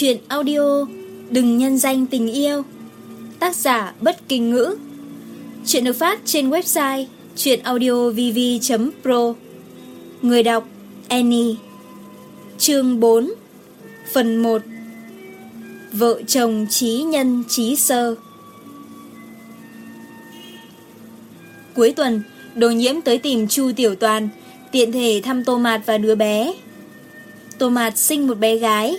Chuyện audio Đừng nhân danh tình yêu Tác giả bất kinh ngữ. Chuyện được phát trên website chuyenaudiovv.pro Người đọc Annie. Chương 4 Phần 1 Vợ chồng trí nhân trí sơ. Cuối tuần, đồ nhiễm tới tìm Chu Tiểu Toàn, tiện thể thăm Tô Mạt và đứa bé. Tô Mạt sinh một bé gái,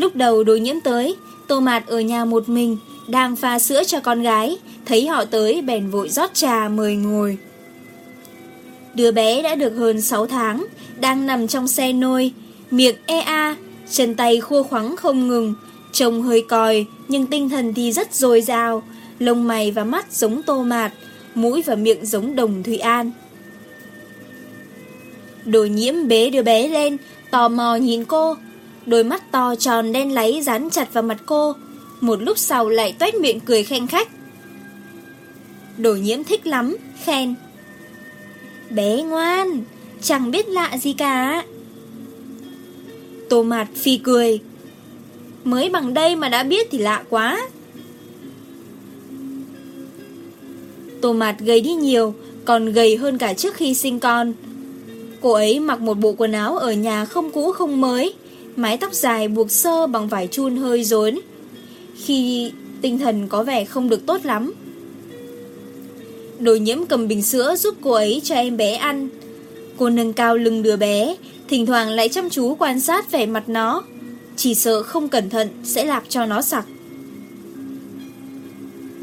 Lúc đầu đối nhiễm tới, tô mạt ở nhà một mình, đang pha sữa cho con gái, thấy họ tới bèn vội rót trà mời ngồi. Đứa bé đã được hơn 6 tháng, đang nằm trong xe nôi, miệng e a, chân tay khô khoắng không ngừng, trông hơi còi nhưng tinh thần thì rất dồi dào, lông mày và mắt giống tô mạt, mũi và miệng giống đồng Thụy An. Đồ nhiễm bế đứa bé lên, tò mò nhìn cô, Đôi mắt to tròn đen láy dán chặt vào mặt cô. Một lúc sau lại tuét miệng cười khen khách. Đồ nhiễm thích lắm, Khen. Bé ngoan, Chẳng biết lạ gì cả. Tô mạt phi cười. Mới bằng đây mà đã biết thì lạ quá. Tô mạt gầy đi nhiều, Còn gầy hơn cả trước khi sinh con. Cô ấy mặc một bộ quần áo ở nhà không cũ không mới mái tóc dài buộc sơ bằng vải chun hơi rốn, khi tinh thần có vẻ không được tốt lắm. Đồ nhiễm cầm bình sữa giúp cô ấy cho em bé ăn. Cô nâng cao lưng đứa bé, thỉnh thoảng lại chăm chú quan sát vẻ mặt nó, chỉ sợ không cẩn thận sẽ làm cho nó sặc.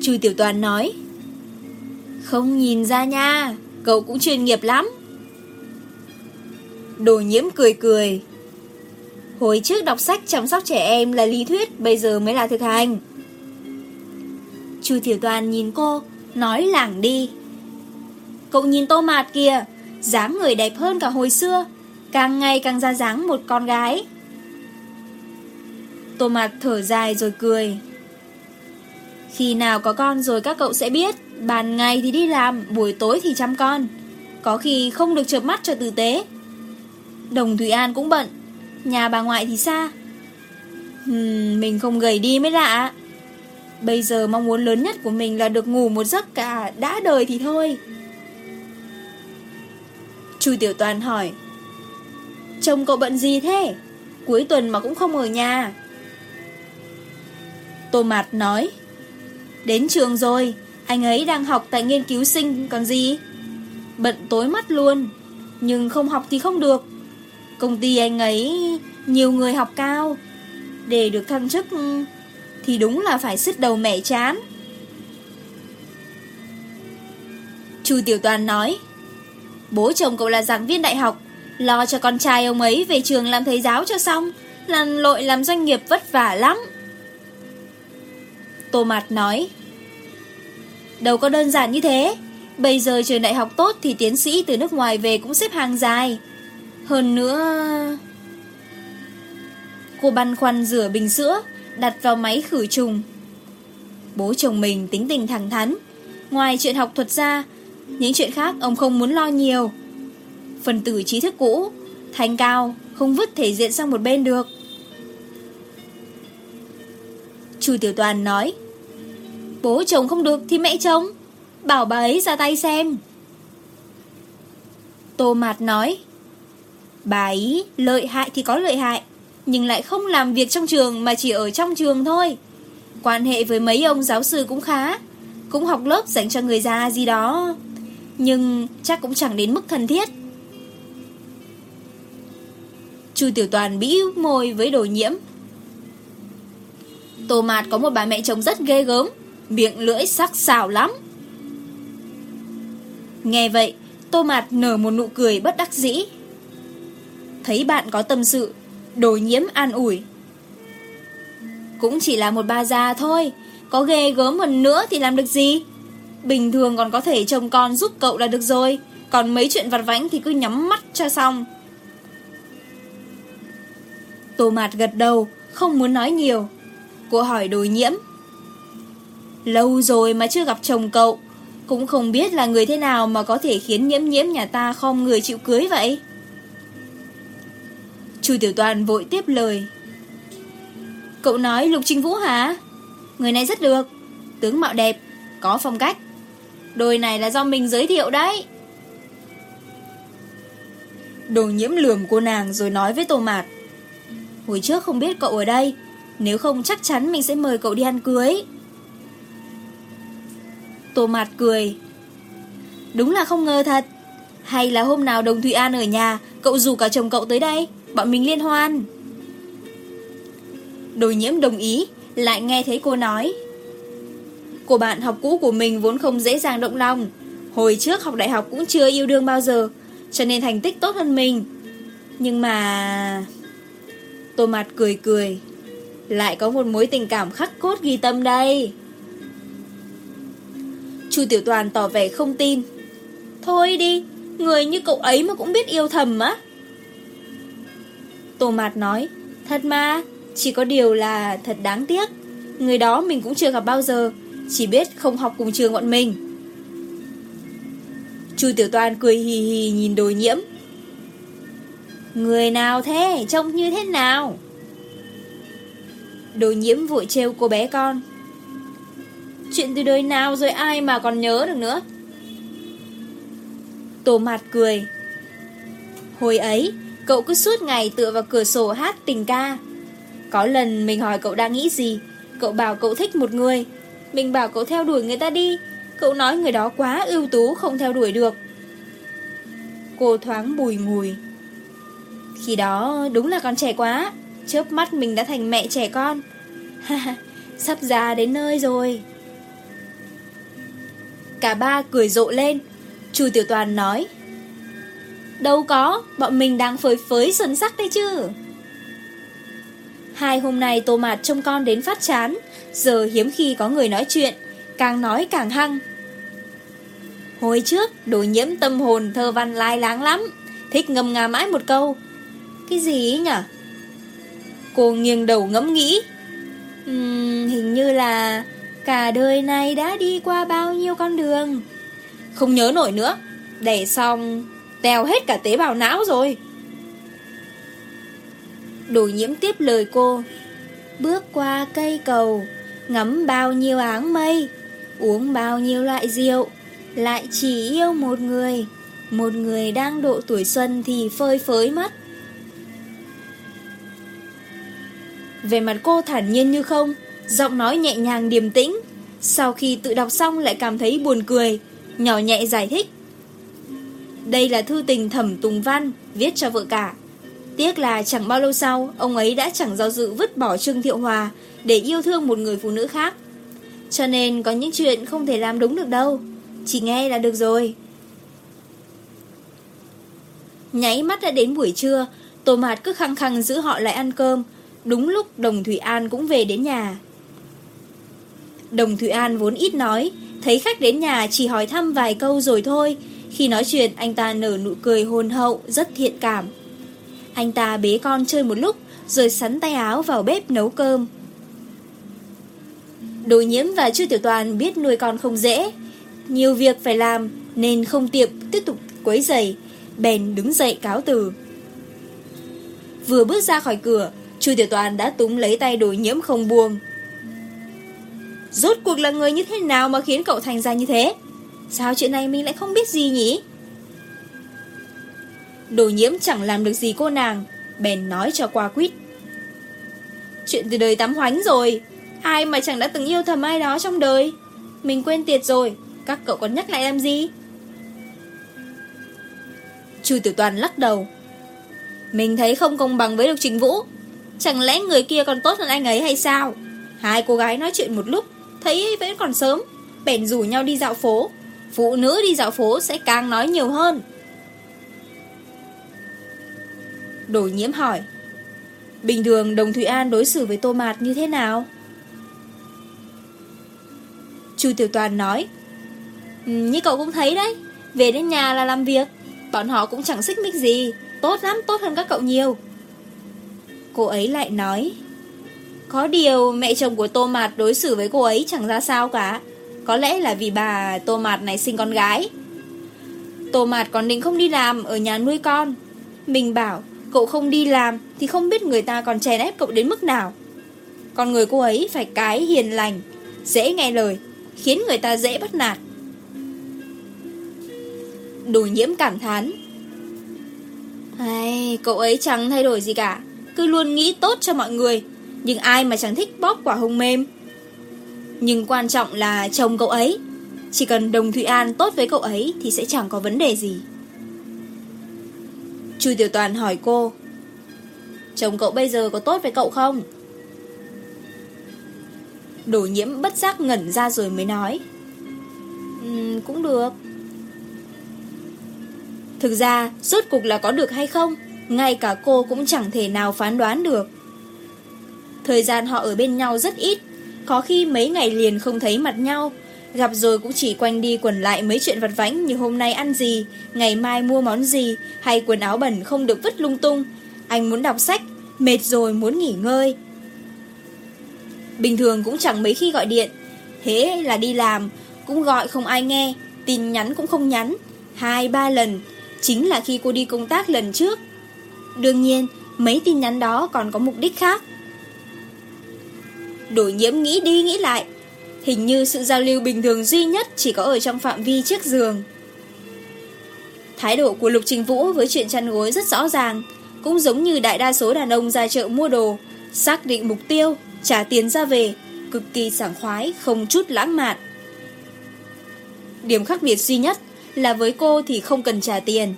Chú Tiểu Toàn nói, Không nhìn ra nha, cậu cũng chuyên nghiệp lắm. Đồ nhiễm cười cười, Hồi trước đọc sách chăm sóc trẻ em là lý thuyết, bây giờ mới là thực hành. Chu Thiểu Toàn nhìn cô, nói lảng đi. Cậu nhìn tô mạt kìa, dáng người đẹp hơn cả hồi xưa, càng ngày càng ra dáng một con gái. Tô mạt thở dài rồi cười. Khi nào có con rồi các cậu sẽ biết, ban ngày thì đi làm, buổi tối thì chăm con. Có khi không được chợp mắt cho tử tế. Đồng Thủy An cũng bận, Nhà bà ngoại thì xa. Ừm, mình không gầy đi mới lạ. Bây giờ mong muốn lớn nhất của mình là được ngủ một giấc cả đã đời thì thôi. Chu Tiểu Toàn hỏi Chồng cậu bận gì thế? Cuối tuần mà cũng không ở nhà. Tô Mạt nói Đến trường rồi Anh ấy đang học tại nghiên cứu sinh còn gì? Bận tối mắt luôn Nhưng không học thì không được. Công ty anh ấy nhiều người học cao. Để được thăng chức Thì đúng là phải sứt đầu mẹ chán. Chu Tiểu Toàn nói, Bố chồng cậu là giảng viên đại học, Lo cho con trai ông ấy về trường làm thầy giáo cho xong Lăn lội làm doanh nghiệp vất vả lắm. Tô Mạt nói, Đâu có đơn giản như thế. Bây giờ trường đại học tốt thì tiến sĩ từ nước ngoài về cũng xếp hàng dài. Hơn nữa... Cô băn khoăn rửa bình sữa, đặt vào máy khử trùng. Bố chồng mình tính tình thẳng thắn. Ngoài chuyện học thuật ra, những chuyện khác ông không muốn lo nhiều. Phần tử trí thức cũ, thành cao, không vứt thể diện sang một bên được. Chú Tiểu Toàn nói, Bố chồng không được thì mẹ chồng, bảo bà ấy ra tay xem. Tô Mạt nói, Bà ấy lợi hại thì có lợi hại, Nhưng lại không làm việc trong trường Mà chỉ ở trong trường thôi. Quan hệ với mấy ông giáo sư cũng khá, Cũng học lớp dành cho người già gì đó. Nhưng chắc cũng chẳng đến mức thân thiết. Chu Tiểu Toàn bĩ môi với đồ nhiễm. Tô Mạt có một bà mẹ chồng rất ghê gớm, Miệng lưỡi sắc xảo lắm. Nghe vậy, Tô Mạt nở một nụ cười bất đắc dĩ thấy bạn có tâm sự, đồ nhiễm an ủi. Cũng chỉ là một bà già thôi, có ghê gớm hơn nữa thì làm được gì? Bình thường còn có thể chồng con giúp cậu là được rồi, còn mấy chuyện vặt vãnh thì cứ nhắm mắt cho xong. Tô Mạt gật đầu, không muốn nói nhiều. Cô hỏi đồ nhiễm. Lâu rồi mà chưa gặp chồng cậu, cũng không biết là người thế nào mà có thể khiến nhiễm nhiễm nhà ta không người chịu cưới vậy. Chu Tiểu Toàn vội tiếp lời. Cậu nói Lục Trinh Vũ hả? Người này rất được, tướng mạo đẹp, có phong cách. Đôi này là do mình giới thiệu đấy. Đồ nhiễm lườm cô nàng rồi nói với Tô Mạt. Hồi trước không biết cậu ở đây, nếu không chắc chắn mình sẽ mời cậu đi ăn cưới. Tô Mạt cười. Đúng là không ngờ thật. Hay là hôm nào Đồng Thụy An ở nhà, cậu rủ cả chồng cậu tới đây? Bọn mình liên hoan. Đồ nhiễm đồng ý, Lại nghe thấy cô nói. Cô bạn học cũ của mình vốn không dễ dàng động lòng. Hồi trước học đại học cũng chưa yêu đương bao giờ, Cho nên thành tích tốt hơn mình. Nhưng mà Tô mặt cười cười, Lại có một mối tình cảm khắc cốt ghi tâm đây. Chu Tiểu Toàn tỏ vẻ không tin. Thôi đi, Người như cậu ấy mà cũng biết yêu thầm á. Tô Mạt nói, thật mà, chỉ có điều là thật đáng tiếc. Người đó mình cũng chưa gặp bao giờ, chỉ biết không học cùng trường bọn mình. Chu Tiểu Toàn cười hì hì nhìn đối nhiễm. Người nào thế, trông như thế nào? Đối nhiễm vội trêu cô bé con. Chuyện từ đời nào rồi ai mà còn nhớ được nữa? Tô Mạt cười. Hồi ấy, Cậu cứ suốt ngày tựa vào cửa sổ hát tình ca. Có lần mình hỏi cậu đang nghĩ gì, Cậu bảo cậu thích một người. Mình bảo cậu theo đuổi người ta đi, Cậu nói người đó quá ưu tú không theo đuổi được. Cô thoáng bùi ngùi. Khi đó đúng là con trẻ quá, Chớp mắt mình đã thành mẹ trẻ con. Sắp già đến nơi rồi. Cả ba cười rộ lên. Chú Tiểu Toàn nói Đâu có, bọn mình đang phới phới xuân sắc đấy chứ. Hai hôm nay tô mạt trông con đến phát chán, giờ hiếm khi có người nói chuyện, càng nói càng hăng. Hồi trước, đồ nhiễm tâm hồn thơ văn lai láng lắm, thích ngâm nga mãi một câu. Cái gì ấy nhỉ? Cô nghiêng đầu ngẫm nghĩ. Uhm, hình như là cả đời này đã đi qua bao nhiêu con đường. Không nhớ nổi nữa, để xong Tèo hết cả tế bào não rồi. Đồ nhiễm tiếp lời cô. Bước qua cây cầu, Ngắm bao nhiêu áng mây, Uống bao nhiêu loại rượu. Lại chỉ yêu một người Một người đang độ tuổi xuân thì phơi phới mất. Về mặt cô thản nhiên như không, Giọng nói nhẹ nhàng điềm tĩnh. Sau khi tự đọc xong lại cảm thấy buồn cười, Nhỏ nhẹ giải thích. Đây là thư tình thẩm Tùng Văn viết cho vợ cả. Tiếc là chẳng bao lâu sau, ông ấy đã chẳng do dự vứt bỏ Trương Thiệu Hòa để yêu thương một người phụ nữ khác. Cho nên có những chuyện không thể làm đúng được đâu, chỉ nghe là được rồi. Nháy mắt đã đến buổi trưa, Tô Mạt cứ khăng khăng giữ họ lại ăn cơm, đúng lúc Đồng Thủy An cũng về đến nhà. Đồng Thủy An vốn ít nói, thấy khách đến nhà chỉ hỏi thăm vài câu rồi thôi, khi nói chuyện, anh ta nở nụ cười hôn hậu, rất thiện cảm. Anh ta bế con chơi một lúc, rồi sắn tay áo vào bếp nấu cơm. Đối nhiễm và Chu Tiểu Toàn biết nuôi con không dễ. Nhiều việc phải làm, nên không tiệp tiếp tục quấy giày. Bèn đứng dậy cáo từ. Vừa bước ra khỏi cửa, Chu Tiểu Toàn đã túm lấy tay đối nhiễm không buông. Rốt cuộc là người như thế nào mà khiến cậu thành ra như thế? Sao chuyện này mình lại không biết gì nhỉ? Đồ nhiễm chẳng làm được gì cô nàng, bèn nói cho qua quýt. Chuyện từ đời tắm hoánh rồi, ai mà chẳng đã từng yêu thầm ai đó trong đời. Mình quên tiệt rồi, các cậu còn nhắc lại làm gì? Trừ tử toàn lắc đầu. Mình thấy không công bằng với được Trình Vũ. Chẳng lẽ người kia còn tốt hơn anh ấy hay sao? Hai cô gái nói chuyện một lúc, thấy vẫn còn sớm, bèn rủ nhau đi dạo phố, Phụ nữ đi dạo phố sẽ càng nói nhiều hơn Đồ nhiễm hỏi Bình thường Đồng Thụy An đối xử với tô mạt như thế nào? Chu Tiểu Toàn nói ừ, Như cậu cũng thấy đấy Về đến nhà là làm việc Bọn họ cũng chẳng xích mích gì Tốt lắm, tốt hơn các cậu nhiều Cô ấy lại nói Có điều mẹ chồng của Tô Mạt đối xử với cô ấy chẳng ra sao cả có lẽ là vì bà Tô Mạt này sinh con gái. Tô Mạt còn định không đi làm Ở nhà nuôi con. Mình bảo cậu không đi làm Thì không biết người ta còn chèn ép cậu đến mức nào. Con người cô ấy phải cái hiền lành Dễ nghe lời Khiến người ta dễ bắt nạt. Đồ nhiễm cảm thán. Ai, Cậu ấy chẳng thay đổi gì cả Cứ luôn nghĩ tốt cho mọi người Nhưng ai mà chẳng thích bóp quả hồng mềm. Nhưng quan trọng là chồng cậu ấy. Chỉ cần Đồng Thụy An tốt với cậu ấy Thì sẽ chẳng có vấn đề gì. Chu Tiểu Toàn hỏi cô Chồng cậu bây giờ có tốt với cậu không? Đổ nhiễm bất giác ngẩn ra rồi mới nói um, Cũng được. Thực ra, rốt cục là có được hay không Ngay cả cô cũng chẳng thể nào phán đoán được. Thời gian họ ở bên nhau rất ít có khi mấy ngày liền không thấy mặt nhau Gặp rồi cũng chỉ quanh đi quẩn lại mấy chuyện vặt vãnh như hôm nay ăn gì, ngày mai mua món gì, hay quần áo bẩn không được vứt lung tung. Anh muốn đọc sách, mệt rồi muốn nghỉ ngơi. Bình thường cũng chẳng mấy khi gọi điện, thế là đi làm, cũng gọi không ai nghe, tin nhắn cũng không nhắn, hai ba lần, chính là khi cô đi công tác lần trước. Đương nhiên, mấy tin nhắn đó còn có mục đích khác. Đồ nhiễm nghĩ đi nghĩ lại. Hình như sự giao lưu bình thường duy nhất Chỉ có ở trong phạm vi chiếc giường. Thái độ của Lục Trình Vũ Với chuyện chăn gối rất rõ ràng, Cũng giống như đại đa số đàn ông ra chợ mua đồ, Xác định mục tiêu, Trả tiền ra về, Cực kỳ sảng khoái, Không chút lãng mạn. Điểm khác biệt duy nhất Là với cô thì không cần trả tiền.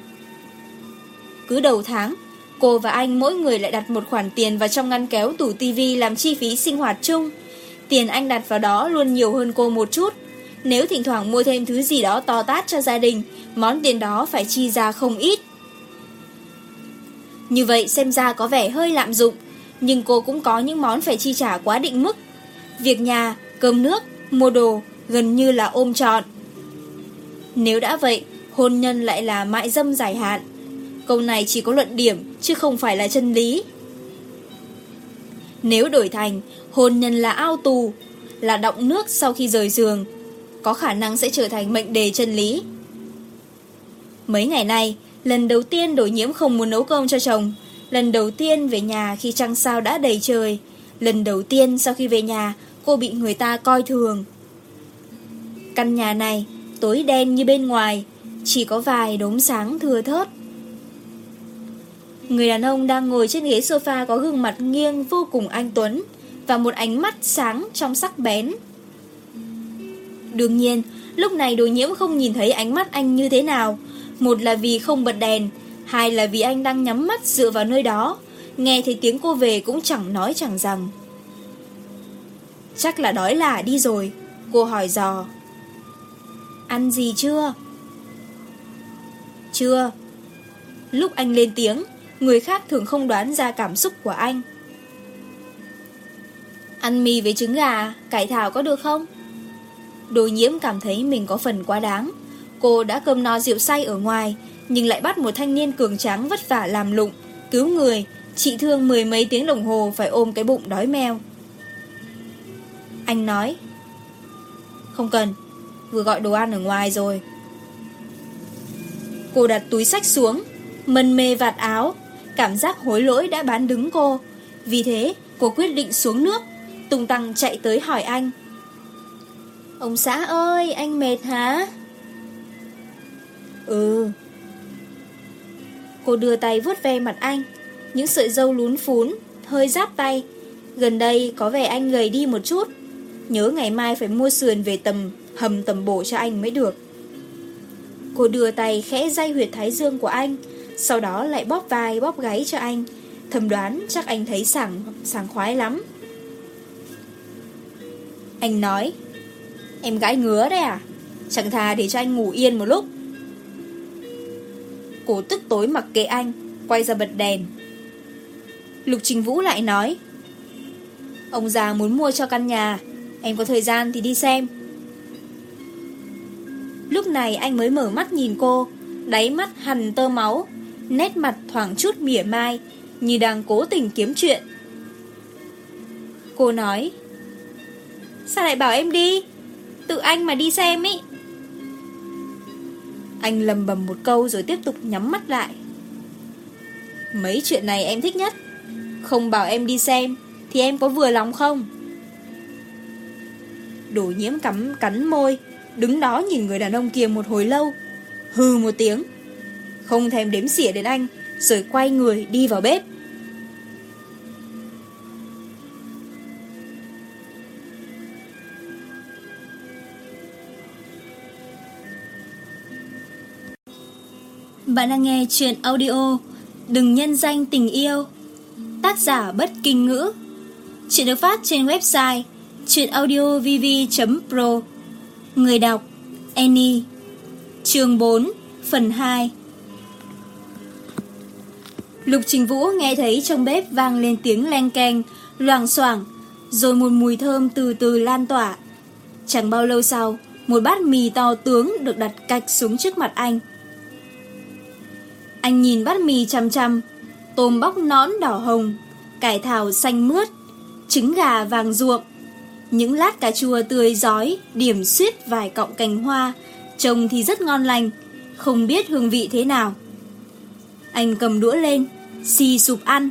Cứ đầu tháng Cô và anh mỗi người lại đặt một khoản tiền vào trong ngăn kéo tủ tivi làm chi phí sinh hoạt chung. Tiền anh đặt vào đó luôn nhiều hơn cô một chút. Nếu thỉnh thoảng mua thêm thứ gì đó to tát cho gia đình, món tiền đó phải chi ra không ít. Như vậy xem ra có vẻ hơi lạm dụng, nhưng cô cũng có những món phải chi trả quá định mức. Việc nhà, cơm nước, mua đồ gần như là ôm trọn. Nếu đã vậy, hôn nhân lại là mại dâm giải hạn câu này chỉ có luận điểm, chứ không phải là chân lý. Nếu đổi thành, hôn nhân là ao tù, là động nước sau khi rời giường, có khả năng sẽ trở thành mệnh đề chân lý. Mấy ngày nay, lần đầu tiên đổi nhiễm không muốn nấu cơm cho chồng, lần đầu tiên về nhà khi trăng sao đã đầy trời, lần đầu tiên sau khi về nhà cô bị người ta coi thường. Căn nhà này tối đen như bên ngoài, chỉ có vài đốm sáng thưa thớt. Người đàn ông đang ngồi trên ghế sofa có gương mặt nghiêng vô cùng anh Tuấn và một ánh mắt sáng trong sắc bén. Đương nhiên, lúc này đồ nhiễm không nhìn thấy ánh mắt anh như thế nào. Một là vì không bật đèn, hai là vì anh đang nhắm mắt dựa vào nơi đó. Nghe thấy tiếng cô về cũng chẳng nói chẳng rằng. Chắc là đói là đi rồi, cô hỏi dò. Ăn gì chưa? Chưa. Lúc anh lên tiếng, người khác thường không đoán ra cảm xúc của anh. Ăn mì với trứng gà, cải thảo có được không? Đồ nhiễm cảm thấy mình có phần quá đáng. Cô đã cơm no rượu say ở ngoài, nhưng lại bắt một thanh niên cường tráng vất vả làm lụng, cứu người, chị thương mười mấy tiếng đồng hồ phải ôm cái bụng đói meo. Anh nói, không cần, vừa gọi đồ ăn ở ngoài rồi. Cô đặt túi sách xuống, mân mê vạt áo, cảm giác hối lỗi đã bán đứng cô. Vì thế, cô quyết định xuống nước, tung tăng chạy tới hỏi anh. Ông xã ơi, anh mệt hả? Ừ. Cô đưa tay vuốt ve mặt anh, những sợi dâu lún phún, hơi ráp tay. Gần đây có vẻ anh gầy đi một chút, nhớ ngày mai phải mua sườn về tầm hầm tầm bổ cho anh mới được. Cô đưa tay khẽ day huyệt thái dương của anh, sau đó lại bóp vai bóp gáy cho anh. Thầm đoán chắc anh thấy sảng, sảng khoái lắm. Anh nói, em gái ngứa đấy à? Chẳng thà để cho anh ngủ yên một lúc. Cô tức tối mặc kệ anh, quay ra bật đèn. Lục Trình Vũ lại nói, ông già muốn mua cho căn nhà, em có thời gian thì đi xem. Lúc này anh mới mở mắt nhìn cô Đáy mắt hằn tơ máu nét mặt thoáng chút mỉa mai, như đang cố tình kiếm chuyện. Cô nói, sao lại bảo em đi? Tự anh mà đi xem ý. Anh lầm bầm một câu rồi tiếp tục nhắm mắt lại. Mấy chuyện này em thích nhất. Không bảo em đi xem, thì em có vừa lòng không? Đổ nhiễm cắm cắn môi, đứng đó nhìn người đàn ông kia một hồi lâu, hừ một tiếng không thèm đếm xỉa đến anh, rồi quay người đi vào bếp. Bạn đang nghe chuyện audio Đừng nhân danh tình yêu Tác giả bất kinh ngữ. Chuyện được phát trên website chuyenaudiovv.pro Người đọc Annie Chương 4 Phần 2 Lục Trình Vũ nghe thấy trong bếp vang lên tiếng len keng, loảng xoảng, rồi một mùi thơm từ từ lan tỏa. Chẳng bao lâu sau, một bát mì to tướng được đặt cạch xuống trước mặt anh. Anh nhìn bát mì chăm chăm, tôm bóc nón đỏ hồng, cải thảo xanh mướt, trứng gà vàng ruộng, những lát cà chua tươi giói, điểm suýt vài cọng cành hoa, trông thì rất ngon lành, không biết hương vị thế nào. Anh cầm đũa lên, Xì sụp ăn.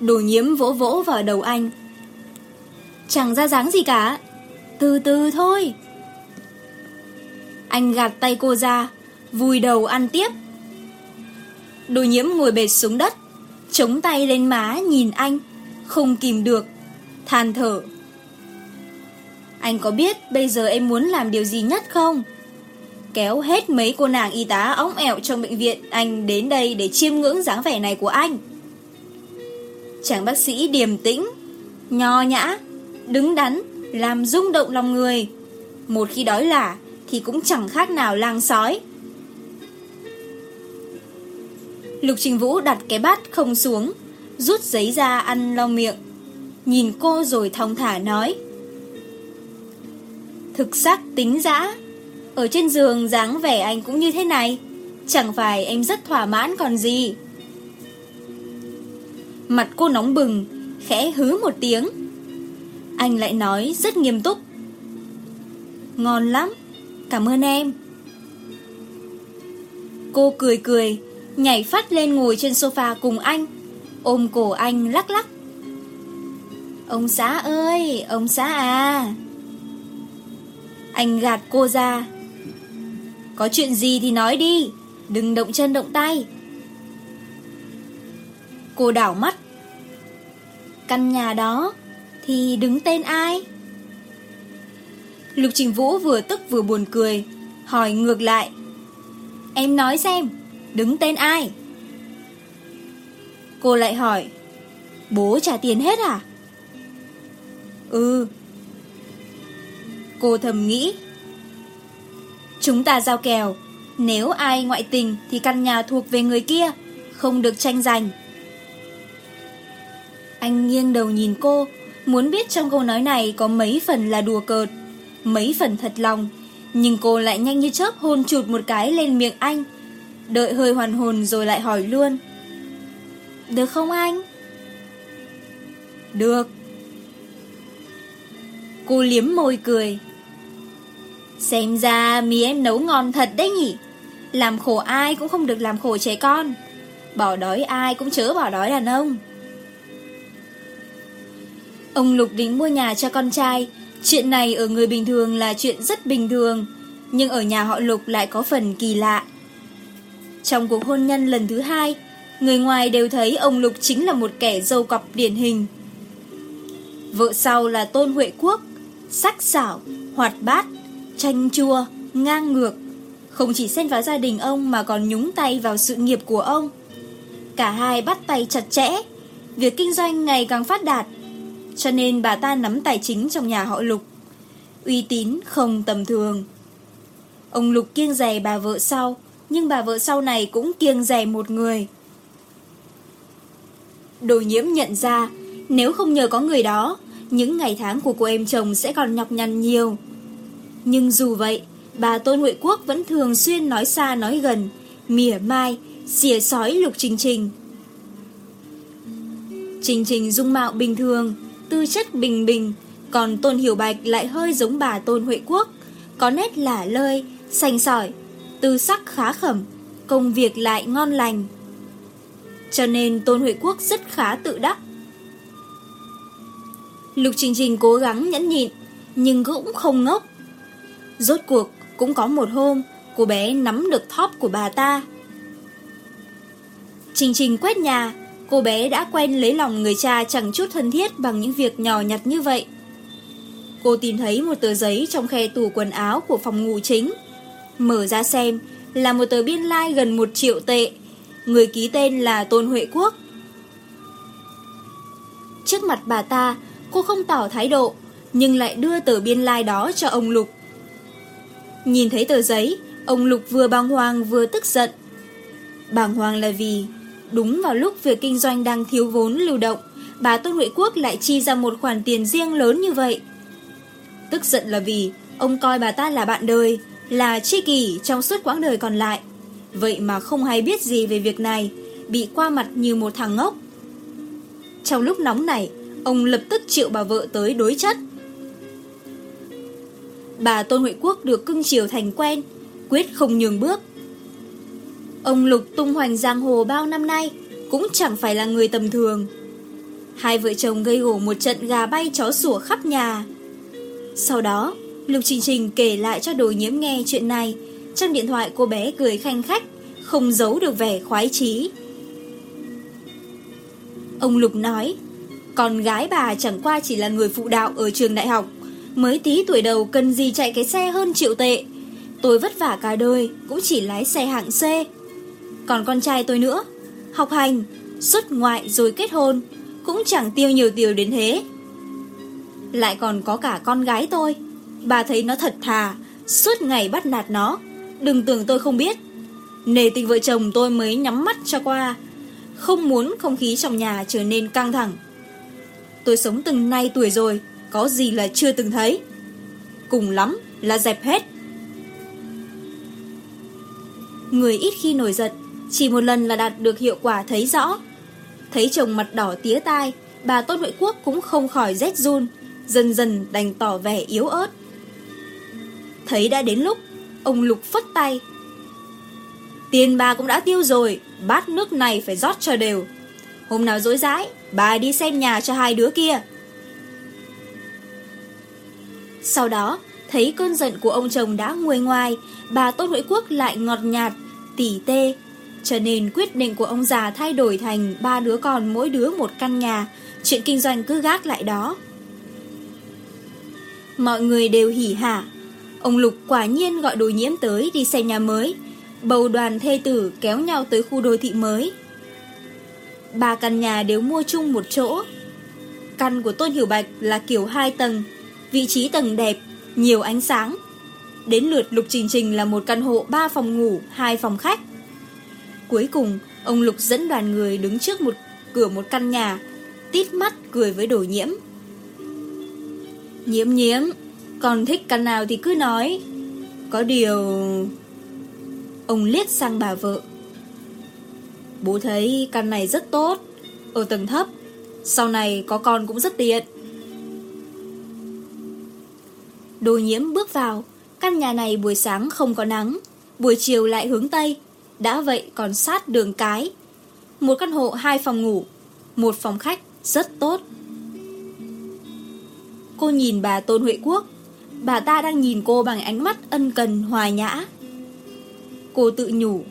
Đồ nhiễm vỗ vỗ vào đầu anh. Chẳng ra dáng gì cả. Từ từ thôi. Anh gạt tay cô ra, Vùi đầu ăn tiếp. Đồ nhiễm ngồi bệt xuống đất, Chống tay lên má nhìn anh, Không kìm được, Than thở. Anh có biết bây giờ em muốn làm điều gì nhất không? kéo hết mấy cô nàng y tá ống ẹo trong bệnh viện anh đến đây để chiêm ngưỡng dáng vẻ này của anh. Chàng bác sĩ điềm tĩnh, nho nhã, đứng đắn, làm rung động lòng người. Một khi đói lả thì cũng chẳng khác nào lang sói. Lục Trình Vũ đặt cái bát không xuống, rút giấy ra ăn lau miệng. Nhìn cô rồi thong thả nói. Thực sắc tính dã, ở trên giường dáng vẻ anh cũng như thế này. Chẳng phải em rất thỏa mãn còn gì. Mặt cô nóng bừng, Khẽ hứ một tiếng. Anh lại nói rất nghiêm túc. Ngon lắm, Cảm ơn em. Cô cười cười, Nhảy phát lên ngồi trên sofa cùng anh. Ôm cổ anh lắc lắc. Ông xã ơi, Ông xã à. Anh gạt cô ra. Có chuyện gì thì nói đi. Đừng động chân động tay. Cô đảo mắt. Căn nhà đó Thì đứng tên ai? Lục Trình Vũ vừa tức vừa buồn cười, Hỏi ngược lại. Em nói xem, Đứng tên ai? Cô lại hỏi, Bố trả tiền hết à? Ừ. Cô thầm nghĩ. Chúng ta giao kèo, nếu ai ngoại tình thì căn nhà thuộc về người kia, không được tranh giành. Anh nghiêng đầu nhìn cô, muốn biết trong câu nói này có mấy phần là đùa cợt, mấy phần thật lòng. Nhưng cô lại nhanh như chớp hôn chụt một cái lên miệng anh, đợi hơi hoàn hồn rồi lại hỏi luôn. Được không anh? Được. Cô liếm môi cười. Xem ra mía nấu ngon thật đấy nhỉ? Làm khổ ai cũng không được làm khổ trẻ con. Bỏ đói ai cũng chớ bỏ đói đàn ông. Ông Lục đính mua nhà cho con trai. Chuyện này ở người bình thường là chuyện rất bình thường Nhưng ở nhà họ Lục lại có phần kỳ lạ. Trong cuộc hôn nhân lần thứ hai Người ngoài đều thấy ông Lục chính là một kẻ dâu cọc điển hình. Vợ sau là Tôn Huệ Quốc Sắc xảo, hoạt bát chanh chua, ngang ngược, không chỉ xen vào gia đình ông mà còn nhúng tay vào sự nghiệp của ông. Cả hai bắt tay chặt chẽ, việc kinh doanh ngày càng phát đạt, cho nên bà ta nắm tài chính trong nhà họ Lục. Uy tín không tầm thường. Ông Lục kiêng rè bà vợ sau, nhưng bà vợ sau này cũng kiêng rè một người. Đồ nhiễm nhận ra, nếu không nhờ có người đó, những ngày tháng của cô em chồng sẽ còn nhọc nhằn nhiều. Nhưng dù vậy, bà Tôn Nguyễn Quốc vẫn thường xuyên nói xa nói gần, mỉa mai, xỉa sói Lục Trình Trình. Trình Trình dung mạo bình thường, tư chất bình bình, còn Tôn Hiểu Bạch lại hơi giống bà Tôn Huệ Quốc, có nét lả lơi, sành sỏi, tư sắc khá khẩm, công việc lại ngon lành. Cho nên Tôn Huệ Quốc rất khá tự đắc. Lục Trình Trình cố gắng nhẫn nhịn, nhưng cũng không ngốc. Rốt cuộc, cũng có một hôm, cô bé nắm được thóp của bà ta. Trình trình quét nhà, cô bé đã quen lấy lòng người cha chẳng chút thân thiết bằng những việc nhỏ nhặt như vậy. Cô tìm thấy một tờ giấy trong khe tủ quần áo của phòng ngủ chính. Mở ra xem là một tờ biên lai like gần 1 triệu tệ. Người ký tên là Tôn Huệ Quốc. Trước mặt bà ta, cô không tỏ thái độ, nhưng lại đưa tờ biên lai like đó cho ông Lục. Nhìn thấy tờ giấy, ông Lục vừa bàng hoàng vừa tức giận. Bàng hoàng là vì, đúng vào lúc việc kinh doanh đang thiếu vốn lưu động, bà Tôn Huệ Quốc lại chi ra một khoản tiền riêng lớn như vậy. Tức giận là vì, ông coi bà ta là bạn đời, là tri kỷ trong suốt quãng đời còn lại. Vậy mà không hay biết gì về việc này, bị qua mặt như một thằng ngốc. Trong lúc nóng này, ông lập tức chịu bà vợ tới đối chất bà Tôn Huệ Quốc được cưng chiều thành quen, quyết không nhường bước. Ông Lục tung hoành giang hồ bao năm nay, cũng chẳng phải là người tầm thường. Hai vợ chồng gây gổ một trận gà bay chó sủa khắp nhà. Sau đó, Lục Trình Trình kể lại cho đồ nhiễm nghe chuyện này, trong điện thoại cô bé cười khanh khách, không giấu được vẻ khoái chí. Ông Lục nói, con gái bà chẳng qua chỉ là người phụ đạo ở trường đại học, Mới tí tuổi đầu cần gì chạy cái xe hơn triệu tệ. Tôi vất vả cả đời Cũng chỉ lái xe hạng C. Còn con trai tôi nữa Học hành, xuất ngoại rồi kết hôn Cũng chẳng tiêu nhiều tiêu đến thế. Lại còn có cả con gái tôi. Bà thấy nó thật thà Suốt ngày bắt nạt nó. Đừng tưởng tôi không biết. Nề tình vợ chồng tôi mới nhắm mắt cho qua. Không muốn không khí trong nhà trở nên căng thẳng. Tôi sống từng nay tuổi rồi có gì là chưa từng thấy. Cùng lắm là dẹp hết. Người ít khi nổi giận, Chỉ một lần là đạt được hiệu quả thấy rõ. Thấy chồng mặt đỏ tía tai, Bà Tôn Huệ Quốc cũng không khỏi rét run, Dần dần đành tỏ vẻ yếu ớt. Thấy đã đến lúc, Ông Lục phất tay. Tiền bà cũng đã tiêu rồi, Bát nước này phải rót cho đều. Hôm nào dối rãi Bà đi xem nhà cho hai đứa kia. Sau đó, thấy cơn giận của ông chồng đã nguôi ngoai, bà Tôn Huệ Quốc lại ngọt nhạt, tỉ tê. Cho nên quyết định của ông già thay đổi thành ba đứa con mỗi đứa một căn nhà, chuyện kinh doanh cứ gác lại đó. Mọi người đều hỉ hả. Ông Lục quả nhiên gọi đồ nhiễm tới đi xem nhà mới. Bầu đoàn thê tử kéo nhau tới khu đô thị mới. Ba căn nhà đều mua chung một chỗ. Căn của Tôn Hiểu Bạch là kiểu hai tầng, vị trí tầng đẹp, nhiều ánh sáng. Đến lượt Lục Trình Trình là một căn hộ 3 phòng ngủ, 2 phòng khách. Cuối cùng, ông Lục dẫn đoàn người đứng trước một cửa một căn nhà, tít mắt cười với đồ nhiễm. Nhiễm nhiễm, còn thích căn nào thì cứ nói. Có điều... Ông liếc sang bà vợ. Bố thấy căn này rất tốt, ở tầng thấp, sau này có con cũng rất tiện. Đồ nhiễm bước vào, căn nhà này buổi sáng không có nắng, buổi chiều lại hướng Tây, đã vậy còn sát đường cái. Một căn hộ hai phòng ngủ, một phòng khách rất tốt. Cô nhìn bà Tôn Huệ Quốc, bà ta đang nhìn cô bằng ánh mắt ân cần hòa nhã. Cô tự nhủ,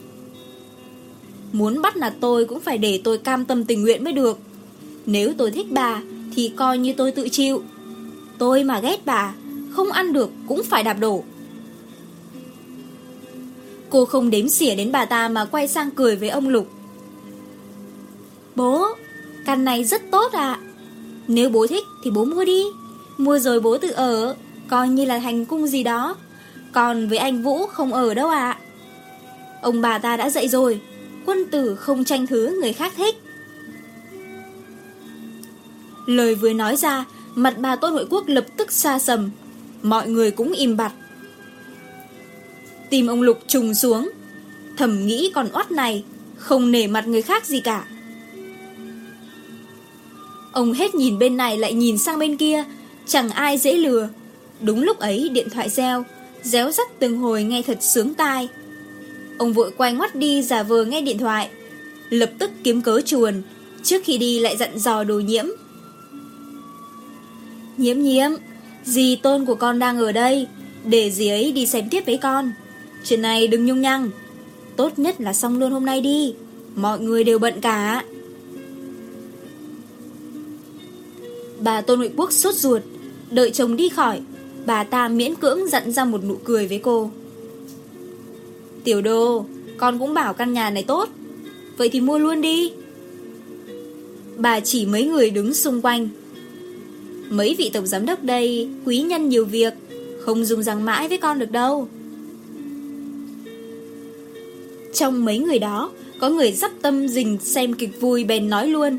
muốn bắt nạt tôi cũng phải để tôi cam tâm tình nguyện mới được. Nếu tôi thích bà thì coi như tôi tự chịu. Tôi mà ghét bà không ăn được cũng phải đạp đổ. Cô không đếm xỉa đến bà ta mà quay sang cười với ông Lục. Bố, căn này rất tốt ạ. Nếu bố thích thì bố mua đi. Mua rồi bố tự ở, coi như là hành cung gì đó. Còn với anh Vũ không ở đâu ạ. À. Ông bà ta đã dạy rồi, quân tử không tranh thứ người khác thích. Lời vừa nói ra, mặt bà Tôn Hội Quốc lập tức xa sầm. Mọi người cũng im bặt. Tìm ông Lục trùng xuống. Thầm nghĩ con oát này Không nể mặt người khác gì cả. Ông hết nhìn bên này lại nhìn sang bên kia, Chẳng ai dễ lừa. Đúng lúc ấy, điện thoại reo, Réo rắt từng hồi nghe thật sướng tai. Ông vội quay ngoắt đi, giả vờ nghe điện thoại. Lập tức kiếm cớ chuồn, Trước khi đi lại dặn dò đồ nhiễm. Nhiễm nhiễm. Dì tôn của con đang ở đây. Để dì ấy đi xem tiếp với con. Chuyện này đừng nhung nhăng. Tốt nhất là xong luôn hôm nay đi. Mọi người đều bận cả. Bà Tôn Huệ Quốc sốt ruột, Đợi chồng đi khỏi. Bà ta miễn cưỡng dặn ra một nụ cười với cô. Tiểu đồ, Con cũng bảo căn nhà này tốt. Vậy thì mua luôn đi. Bà chỉ mấy người đứng xung quanh. Mấy vị tổng giám đốc đây Quý nhân nhiều việc Không dùng răng mãi với con được đâu. Trong mấy người đó Có người dắp tâm dình xem kịch vui bèn nói luôn.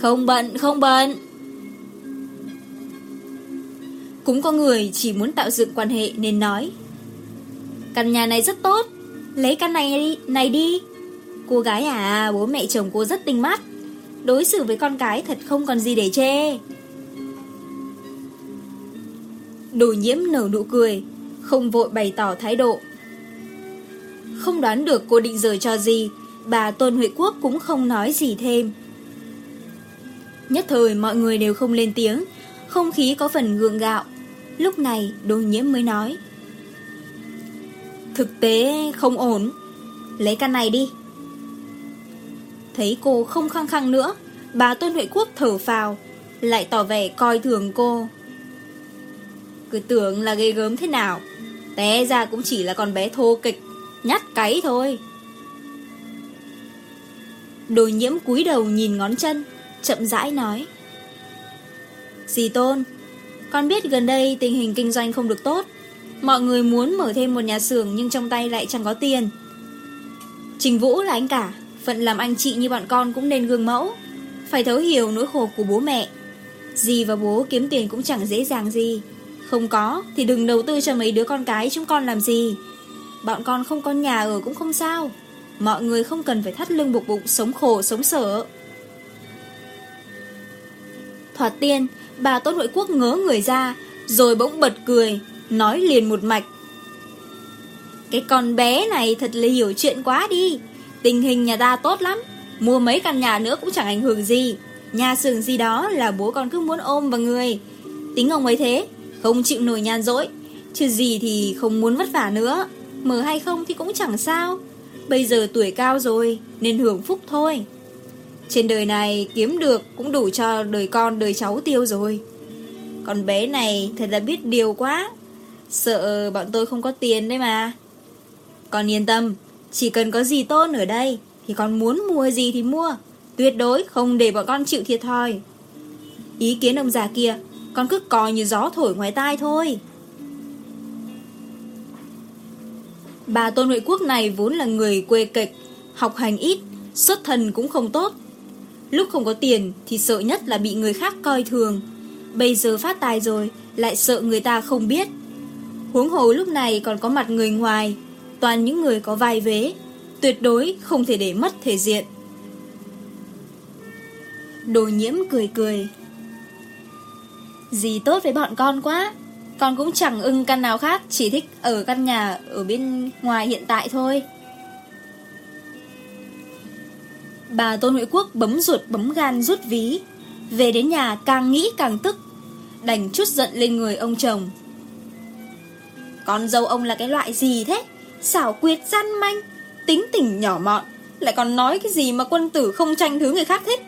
Không bận không bận. Cũng có người chỉ muốn tạo dựng quan hệ nên nói. Căn nhà này rất tốt Lấy căn này đi, này đi. Cô gái à, bố mẹ chồng cô rất tinh mắt. Đối xử với con cái thật không còn gì để chê. Đồ nhiễm nở nụ cười, Không vội bày tỏ thái độ. Không đoán được cô định rời cho gì, Bà Tôn Huệ Quốc cũng không nói gì thêm. Nhất thời mọi người đều không lên tiếng, Không khí có phần gượng gạo. Lúc này, đồ nhiễm mới nói. Thực tế không ổn, Lấy căn này đi. Thấy cô không khăng khăng nữa, Bà Tôn Huệ Quốc thở phào, Lại tỏ vẻ coi thường cô. Cứ tưởng là ghê gớm thế nào. Té ra cũng chỉ là con bé thô kịch, Nhát cái thôi. Đồ nhiễm cúi đầu nhìn ngón chân, Chậm rãi nói. Dì Tôn, Con biết gần đây tình hình kinh doanh không được tốt. Mọi người muốn mở thêm một nhà xưởng Nhưng trong tay lại chẳng có tiền. Trình Vũ là anh cả, Phận làm anh chị như bọn con cũng nên gương mẫu. Phải thấu hiểu nỗi khổ của bố mẹ. Dì và bố kiếm tiền cũng chẳng dễ dàng gì. Không có, thì đừng đầu tư cho mấy đứa con cái chúng con làm gì. Bọn con không có nhà ở cũng không sao. Mọi người không cần phải thắt lưng buộc bụng, Sống khổ, sống sở Thoạt tiên, Bà Tôn Hội Quốc ngớ người ra, Rồi bỗng bật cười, Nói liền một mạch. Cái con bé này thật là hiểu chuyện quá đi. Tình hình nhà ta tốt lắm, Mua mấy căn nhà nữa cũng chẳng ảnh hưởng gì. Nhà xưởng gì đó là bố con cứ muốn ôm vào người. Tính ông ấy thế không chịu nổi nhàn dỗi, Chứ gì thì không muốn vất vả nữa. Mở hay không thì cũng chẳng sao. Bây giờ tuổi cao rồi Nên hưởng phúc thôi. Trên đời này kiếm được Cũng đủ cho đời con đời cháu tiêu rồi. Con bé này thật là biết điều quá. Sợ bọn tôi không có tiền đấy mà. Con yên tâm Chỉ cần có gì tôn ở đây Thì con muốn mua gì thì mua. Tuyệt đối không để bọn con chịu thiệt thòi. Ý kiến ông già kia con cứ coi như gió thổi ngoài tai thôi. Bà Tôn nguyễn Quốc này vốn là người quê kịch, Học hành ít, Xuất thần cũng không tốt. Lúc không có tiền thì sợ nhất là bị người khác coi thường. Bây giờ phát tài rồi, Lại sợ người ta không biết. Huống hồ lúc này còn có mặt người ngoài, Toàn những người có vai vế, Tuyệt đối không thể để mất thể diện. Đồ nhiễm cười cười. Dì tốt với bọn con quá. Con cũng chẳng ưng căn nào khác, Chỉ thích ở căn nhà ở bên ngoài hiện tại thôi. Bà Tôn Huệ Quốc bấm ruột, bấm gan rút ví. Về đến nhà càng nghĩ càng tức, Đành chút giận lên người ông chồng. Con dâu ông là cái loại gì thế? Xảo quyệt gian manh, Tính tình nhỏ mọn, Lại còn nói cái gì mà quân tử không tranh thứ người khác thích?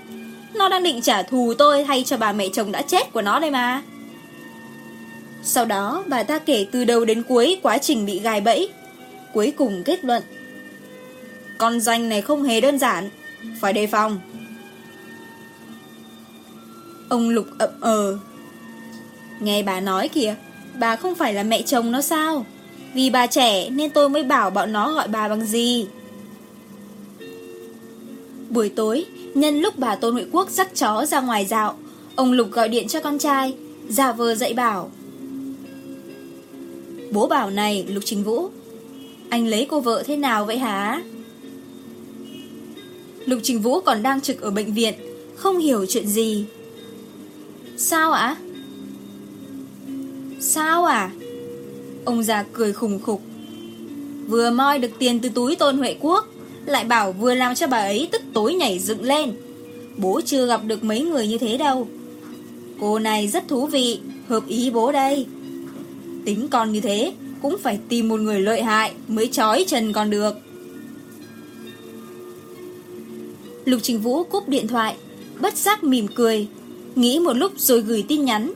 Nó đang định trả thù tôi thay cho bà mẹ chồng đã chết của nó đây mà. Sau đó, bà ta kể từ đầu đến cuối quá trình bị gài bẫy. Cuối cùng kết luận, Con danh này không hề đơn giản, Phải đề phòng. Ông Lục ậm ờ. Nghe bà nói kìa, Bà không phải là mẹ chồng nó sao? Vì bà trẻ nên tôi mới bảo bọn nó gọi bà bằng gì? Buổi tối, nhân lúc bà Tôn Nguyễn Quốc dắt chó ra ngoài dạo, ông Lục gọi điện cho con trai, giả vờ dạy bảo. Bố bảo này, Lục Trình Vũ, anh lấy cô vợ thế nào vậy hả? Lục Trình Vũ còn đang trực ở bệnh viện, không hiểu chuyện gì. Sao ạ? Sao à? Ông già cười khùng khục. Vừa moi được tiền từ túi Tôn Huệ Quốc, lại bảo vừa làm cho bà ấy tức tối nhảy dựng lên. Bố chưa gặp được mấy người như thế đâu. Cô này rất thú vị, hợp ý bố đây. Tính con như thế, cũng phải tìm một người lợi hại mới trói chân con được. Lục Trình Vũ cúp điện thoại, bất giác mỉm cười, nghĩ một lúc rồi gửi tin nhắn.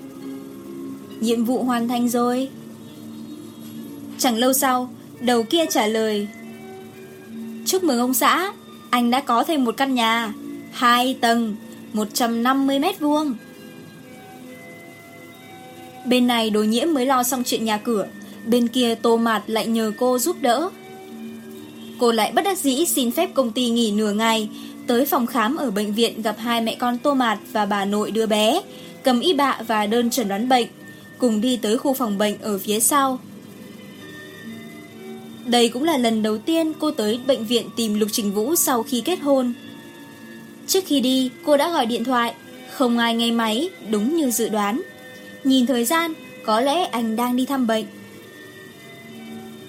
Nhiệm vụ hoàn thành rồi. Chẳng lâu sau, đầu kia trả lời Chúc mừng ông xã, anh đã có thêm một căn nhà, hai tầng, 150 mét vuông. Bên này đồ nhiễm mới lo xong chuyện nhà cửa, bên kia tô mạt lại nhờ cô giúp đỡ. Cô lại bất đắc dĩ xin phép công ty nghỉ nửa ngày, tới phòng khám ở bệnh viện gặp hai mẹ con tô mạt và bà nội đưa bé, cầm y bạ và đơn chẩn đoán bệnh, cùng đi tới khu phòng bệnh ở phía sau. Đây cũng là lần đầu tiên cô tới bệnh viện tìm Lục Trình Vũ sau khi kết hôn. Trước khi đi, cô đã gọi điện thoại, không ai nghe máy, đúng như dự đoán. Nhìn thời gian, có lẽ anh đang đi thăm bệnh.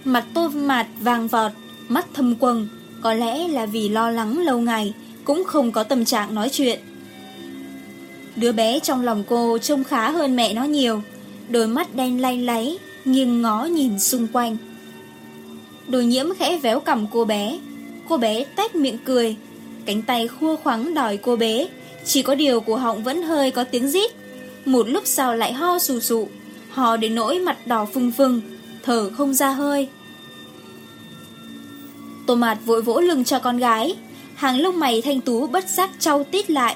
Mặt tô mạt vàng vọt, mắt thâm quầng, có lẽ là vì lo lắng lâu ngày, cũng không có tâm trạng nói chuyện. Đứa bé trong lòng cô trông khá hơn mẹ nó nhiều, đôi mắt đen lay láy, nghiêng ngó nhìn xung quanh. Đùi nhiễm khẽ véo cầm cô bé. Cô bé tét miệng cười. Cánh tay khua khoắng đòi cô bé. Chỉ có điều của họng vẫn hơi có tiếng rít. Một lúc sau lại ho sù sụ. Ho đến nỗi mặt đỏ phừng phừng. Thở không ra hơi. Tô mạt vội vỗ lưng cho con gái. Hàng lông mày thanh tú bất giác trao tít lại.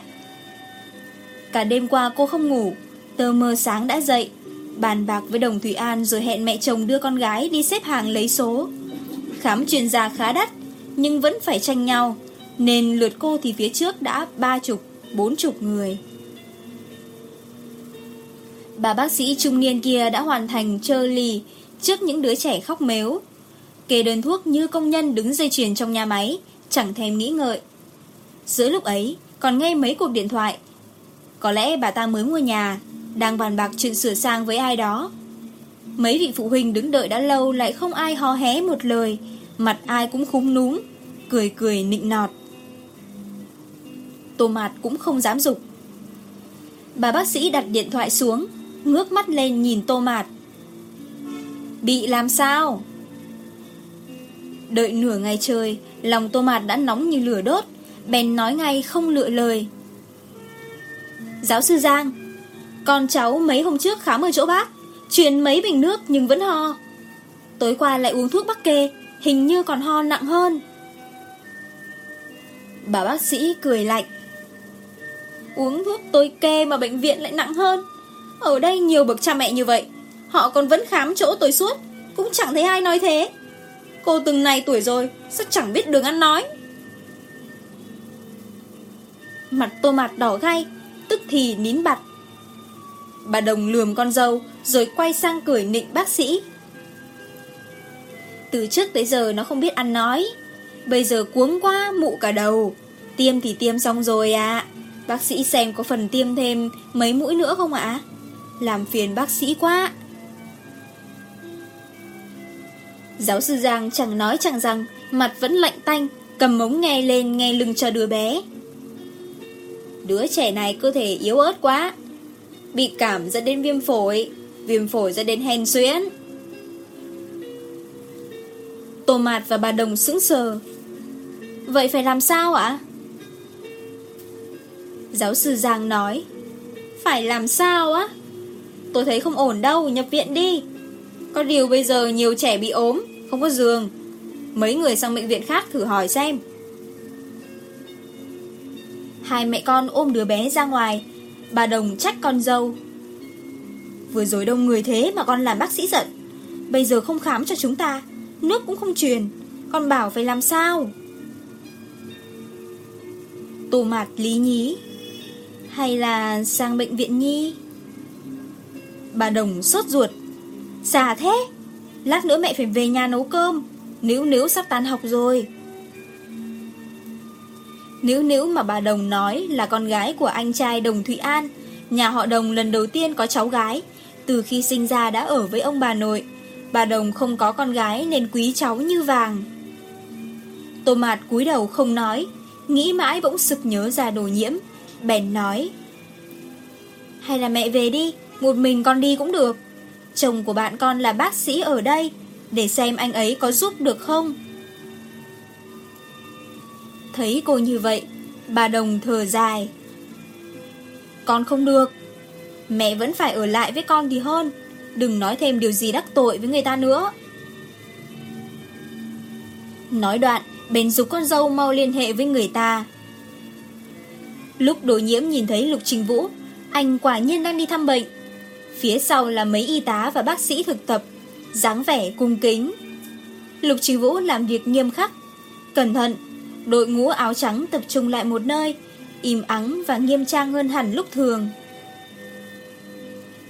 Cả đêm qua cô không ngủ. Tơ mơ sáng đã dậy. Bàn bạc với đồng Thủy An rồi hẹn mẹ chồng đưa con gái đi xếp hàng lấy số khám chuyên gia khá đắt, nhưng vẫn phải tranh nhau, nên lượt cô thì phía trước đã ba chục, bốn chục người. Bà bác sĩ trung niên kia đã hoàn thành trơ lì trước những đứa trẻ khóc mếu. Kê đơn thuốc như công nhân đứng dây chuyền trong nhà máy, chẳng thèm nghĩ ngợi. Giữa lúc ấy, còn nghe mấy cuộc điện thoại. Có lẽ bà ta mới mua nhà, đang bàn bạc chuyện sửa sang với ai đó Mấy vị phụ huynh đứng đợi đã lâu lại không ai hò hé một lời, mặt ai cũng khúng núm, cười cười nịnh nọt. Tô Mạt cũng không dám dục. Bà bác sĩ đặt điện thoại xuống, ngước mắt lên nhìn Tô Mạt. Bị làm sao? Đợi nửa ngày trời, lòng Tô Mạt đã nóng như lửa đốt, bèn nói ngay không lựa lời. Giáo sư Giang, con cháu mấy hôm trước khám ở chỗ bác. Chuyển mấy bình nước nhưng vẫn ho. Tối qua lại uống thuốc bắc kê, Hình như còn ho nặng hơn. Bà bác sĩ cười lạnh. Uống thuốc tôi kê mà bệnh viện lại nặng hơn. Ở đây nhiều bậc cha mẹ như vậy, Họ còn vẫn khám chỗ tôi suốt, Cũng chẳng thấy ai nói thế. Cô từng này tuổi rồi, Sao chẳng biết đường ăn nói? Mặt tô mặt đỏ gai, Tức thì nín bặt. Bà Đồng lườm con dâu, Rồi quay sang cười nịnh bác sĩ. Từ trước tới giờ nó không biết ăn nói. Bây giờ cuống quá, mụ cả đầu. Tiêm thì tiêm xong rồi ạ. À. Bác sĩ xem có phần tiêm thêm Mấy mũi nữa không ạ? Làm phiền bác sĩ quá. Giáo sư Giang chẳng nói chẳng rằng, Mặt vẫn lạnh tanh, Cầm mống nghe lên, nghe lưng cho đứa bé. Đứa trẻ này cơ thể yếu ớt quá. Bị cảm dẫn đến viêm phổi. Viêm phổi dẫn đến hen xuyễn. Tô Mạt và bà Đồng sững sờ. Vậy phải làm sao ạ? Giáo sư Giang nói. Phải làm sao á? Tôi thấy không ổn đâu, nhập viện đi. Có điều bây giờ nhiều trẻ bị ốm Không có giường. Mấy người sang bệnh viện khác thử hỏi xem. Hai mẹ con ôm đứa bé ra ngoài. Bà Đồng trách con dâu. Vừa rồi đông người thế mà con làm bác sĩ giận. Bây giờ không khám cho chúng ta, Nước cũng không truyền. Con bảo phải làm sao? Tô mạt lý nhí. Hay là sang bệnh viện nhi? Bà Đồng sốt ruột. Xà thế, Lát nữa mẹ phải về nhà nấu cơm. Nếu nếu sắp tan học rồi. Nữ nữ mà bà Đồng nói là con gái của anh trai Đồng Thụy An, Nhà họ Đồng lần đầu tiên có cháu gái. Từ khi sinh ra đã ở với ông bà nội, Bà Đồng không có con gái nên quý cháu như vàng. Tô Mạt cúi đầu không nói, Nghĩ mãi bỗng sực nhớ ra đồ nhiễm. Bèn nói, Hay là mẹ về đi, Một mình con đi cũng được. Chồng của bạn con là bác sĩ ở đây, Để xem anh ấy có giúp được không. Thấy cô như vậy, bà Đồng thở dài. Con không được, mẹ vẫn phải ở lại với con thì hơn, đừng nói thêm điều gì đắc tội với người ta nữa. Nói đoạn, bèn rục con dâu mau liên hệ với người ta. Lúc đối nhiễm nhìn thấy Lục Trình Vũ, anh quả nhiên đang đi thăm bệnh. Phía sau là mấy y tá và bác sĩ thực tập, dáng vẻ cung kính. Lục Trình Vũ làm việc nghiêm khắc, cẩn thận, Đội ngũ áo trắng tập trung lại một nơi, im ắng và nghiêm trang hơn hẳn lúc thường.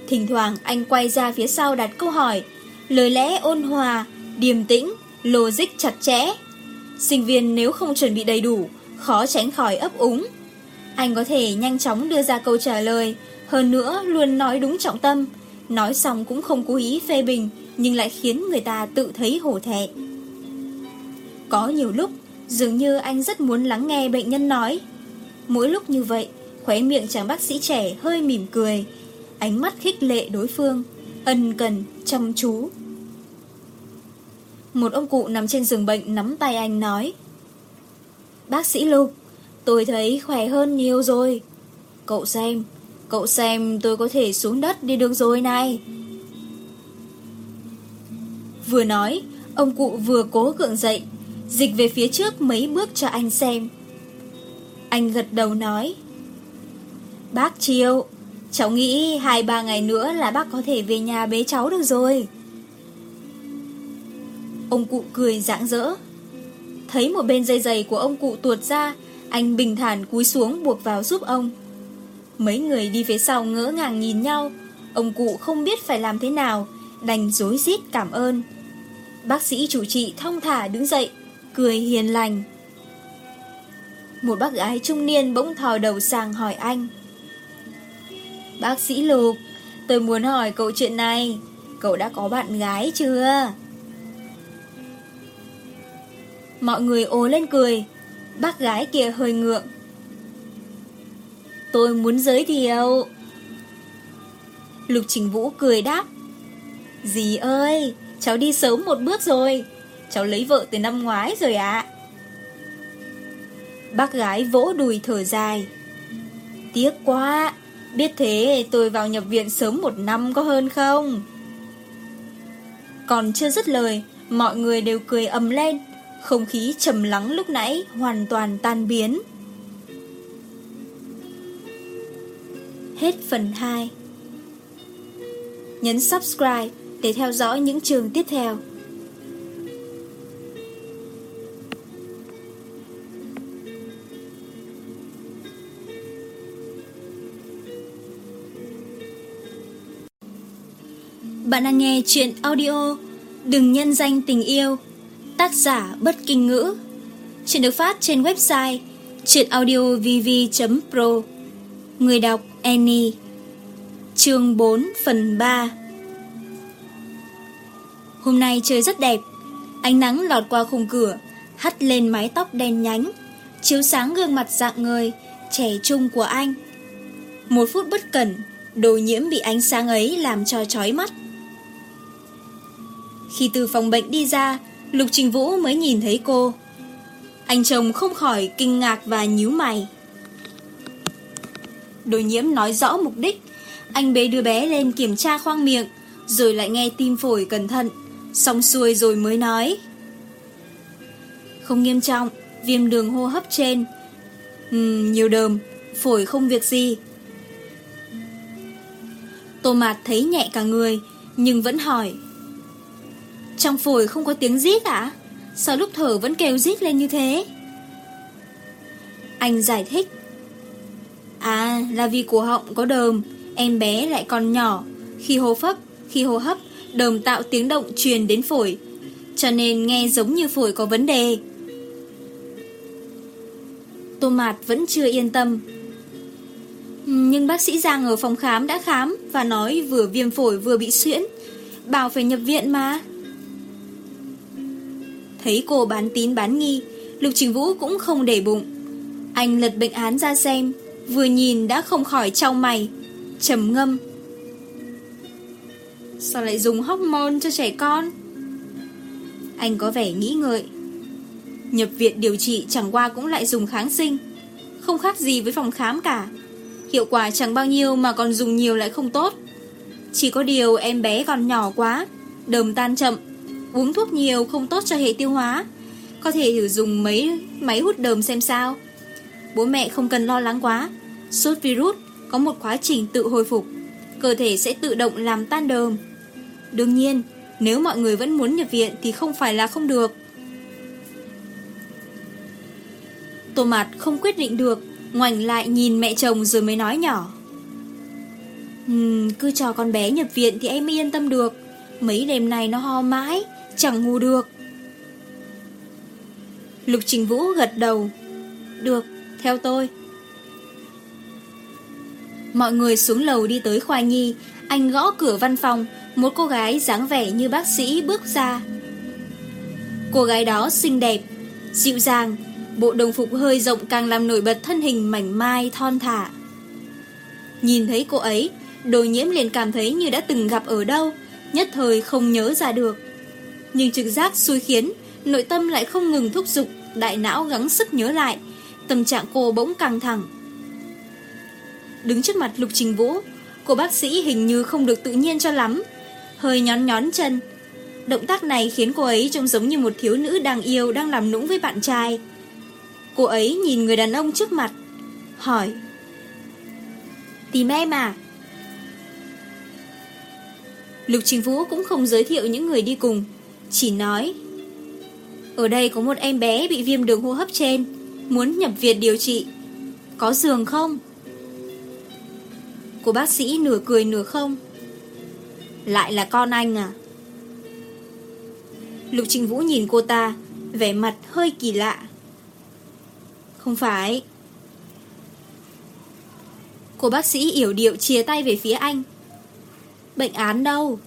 Thỉnh thoảng anh quay ra phía sau đặt câu hỏi, lời lẽ ôn hòa, điềm tĩnh, logic chặt chẽ. Sinh viên nếu không chuẩn bị đầy đủ, khó tránh khỏi ấp úng. Anh có thể nhanh chóng đưa ra câu trả lời, hơn nữa luôn nói đúng trọng tâm, nói xong cũng không cố ý phê bình, nhưng lại khiến người ta tự thấy hổ thẹn. Có nhiều lúc, Dường như anh rất muốn lắng nghe bệnh nhân nói. Mỗi lúc như vậy Khóe miệng chàng bác sĩ trẻ hơi mỉm cười. Ánh mắt khích lệ đối phương Ân cần, chăm chú. Một ông cụ nằm trên giường bệnh Nắm tay anh nói Bác sĩ Lục Tôi thấy khỏe hơn nhiều rồi. Cậu xem Cậu xem tôi có thể xuống đất đi được rồi này. Vừa nói Ông cụ vừa cố gượng dậy Dịch về phía trước mấy bước cho anh xem. Anh gật đầu nói, Bác Chiêu Cháu nghĩ 2-3 ngày nữa là bác có thể về nhà bế cháu được rồi. Ông cụ cười rạng rỡ. Thấy một bên dây giày của ông cụ tuột ra, Anh bình thản cúi xuống buộc vào giúp ông. Mấy người đi phía sau ngỡ ngàng nhìn nhau. Ông cụ không biết phải làm thế nào, Đành dối rít cảm ơn. Bác sĩ chủ trị thông thả đứng dậy cười hiền lành. Một bác gái trung niên bỗng thò đầu sang hỏi anh. Bác sĩ Lục, tôi muốn hỏi cậu chuyện này, cậu đã có bạn gái chưa? Mọi người ố lên cười, bác gái kia hơi ngượng. Tôi muốn giới thiệu. Lục Trình Vũ cười đáp. Dì ơi, cháu đi sớm một bước rồi, cháu lấy vợ từ năm ngoái rồi ạ. À. Bác gái vỗ đùi thở dài. Tiếc quá, biết thế tôi vào nhập viện sớm một năm có hơn không? Còn chưa dứt lời, mọi người đều cười ầm lên, không khí trầm lắng lúc nãy hoàn toàn tan biến. Hết phần 2 Nhấn subscribe để theo dõi những trường tiếp theo. Bạn đang nghe chuyện audio Đừng nhân danh tình yêu, Tác giả bất kinh ngữ, Chuyện được phát trên website chuyenaudiovv.pro Người đọc Annie, Chương 4 phần 3 Hôm nay trời rất đẹp, Ánh nắng lọt qua khung cửa, Hắt lên mái tóc đen nhánh, Chiếu sáng gương mặt dạng người, Trẻ trung của anh. Một phút bất cẩn, Đồ nhiễm bị ánh sáng ấy làm cho chói mắt khi từ phòng bệnh đi ra, Lục Trình Vũ mới nhìn thấy cô. Anh chồng không khỏi kinh ngạc và nhíu mày. Đối nhiễm nói rõ mục đích. Anh bế đưa bé lên kiểm tra khoang miệng, Rồi lại nghe tim phổi cẩn thận, Xong xuôi rồi mới nói. Không nghiêm trọng, Viêm đường hô hấp trên. Ừm nhiều đờm, Phổi không việc gì. Tô Mạt thấy nhẹ cả người, Nhưng vẫn hỏi trong phổi không có tiếng rít à? Sao lúc thở vẫn kêu rít lên như thế? Anh giải thích. À, là vì cổ họng có đờm, em bé lại còn nhỏ. Khi hô hấp, khi hô hấp, đờm tạo tiếng động truyền đến phổi. Cho nên nghe giống như phổi có vấn đề. Tô Mạt vẫn chưa yên tâm. Nhưng bác sĩ Giang ở phòng khám đã khám và nói vừa viêm phổi vừa bị suyễn. Bảo phải nhập viện mà. Thấy cô bán tín bán nghi, Lục Trình Vũ cũng không để bụng. Anh lật bệnh án ra xem, Vừa nhìn đã không khỏi trao mày, trầm ngâm. Sao lại dùng hormone cho trẻ con? Anh có vẻ nghĩ ngợi. Nhập viện điều trị chẳng qua cũng lại dùng kháng sinh, Không khác gì với phòng khám cả. Hiệu quả chẳng bao nhiêu mà còn dùng nhiều lại không tốt. Chỉ có điều em bé còn nhỏ quá, Đờm tan chậm. Uống thuốc nhiều không tốt cho hệ tiêu hóa. Có thể thử dùng mấy máy hút đờm xem sao. Bố mẹ không cần lo lắng quá. Sốt virus có một quá trình tự hồi phục. Cơ thể sẽ tự động làm tan đờm. Đương nhiên Nếu mọi người vẫn muốn nhập viện Thì không phải là không được. Tô Mạt không quyết định được Ngoảnh lại nhìn mẹ chồng rồi mới nói nhỏ. Uhm, Cứ cho con bé nhập viện Thì em yên tâm được. Mấy đêm này nó ho mãi chẳng ngủ được. Lục Trình Vũ gật đầu. Được, theo tôi. Mọi người xuống lầu đi tới khoa nhi, anh gõ cửa văn phòng, một cô gái dáng vẻ như bác sĩ bước ra. Cô gái đó xinh đẹp, dịu dàng, bộ đồng phục hơi rộng càng làm nổi bật thân hình mảnh mai thon thả. Nhìn thấy cô ấy, đồ nhiễm liền cảm thấy như đã từng gặp ở đâu, nhất thời không nhớ ra được nhưng trực giác xui khiến, nội tâm lại không ngừng thúc giục, đại não gắng sức nhớ lại, tâm trạng cô bỗng căng thẳng. Đứng trước mặt Lục Trình Vũ, cô bác sĩ hình như không được tự nhiên cho lắm, hơi nhón nhón chân. Động tác này khiến cô ấy trông giống như một thiếu nữ đang yêu đang làm nũng với bạn trai. Cô ấy nhìn người đàn ông trước mặt, hỏi Tìm em à? Lục Trình Vũ cũng không giới thiệu những người đi cùng chỉ nói, Ở đây có một em bé bị viêm đường hô hấp trên, Muốn nhập viện điều trị. Có giường không? Cô bác sĩ nửa cười nửa không. Lại là con anh à? Lục Trình Vũ nhìn cô ta, Vẻ mặt hơi kỳ lạ. Không phải. Cô bác sĩ yểu điệu chia tay về phía anh. Bệnh án đâu?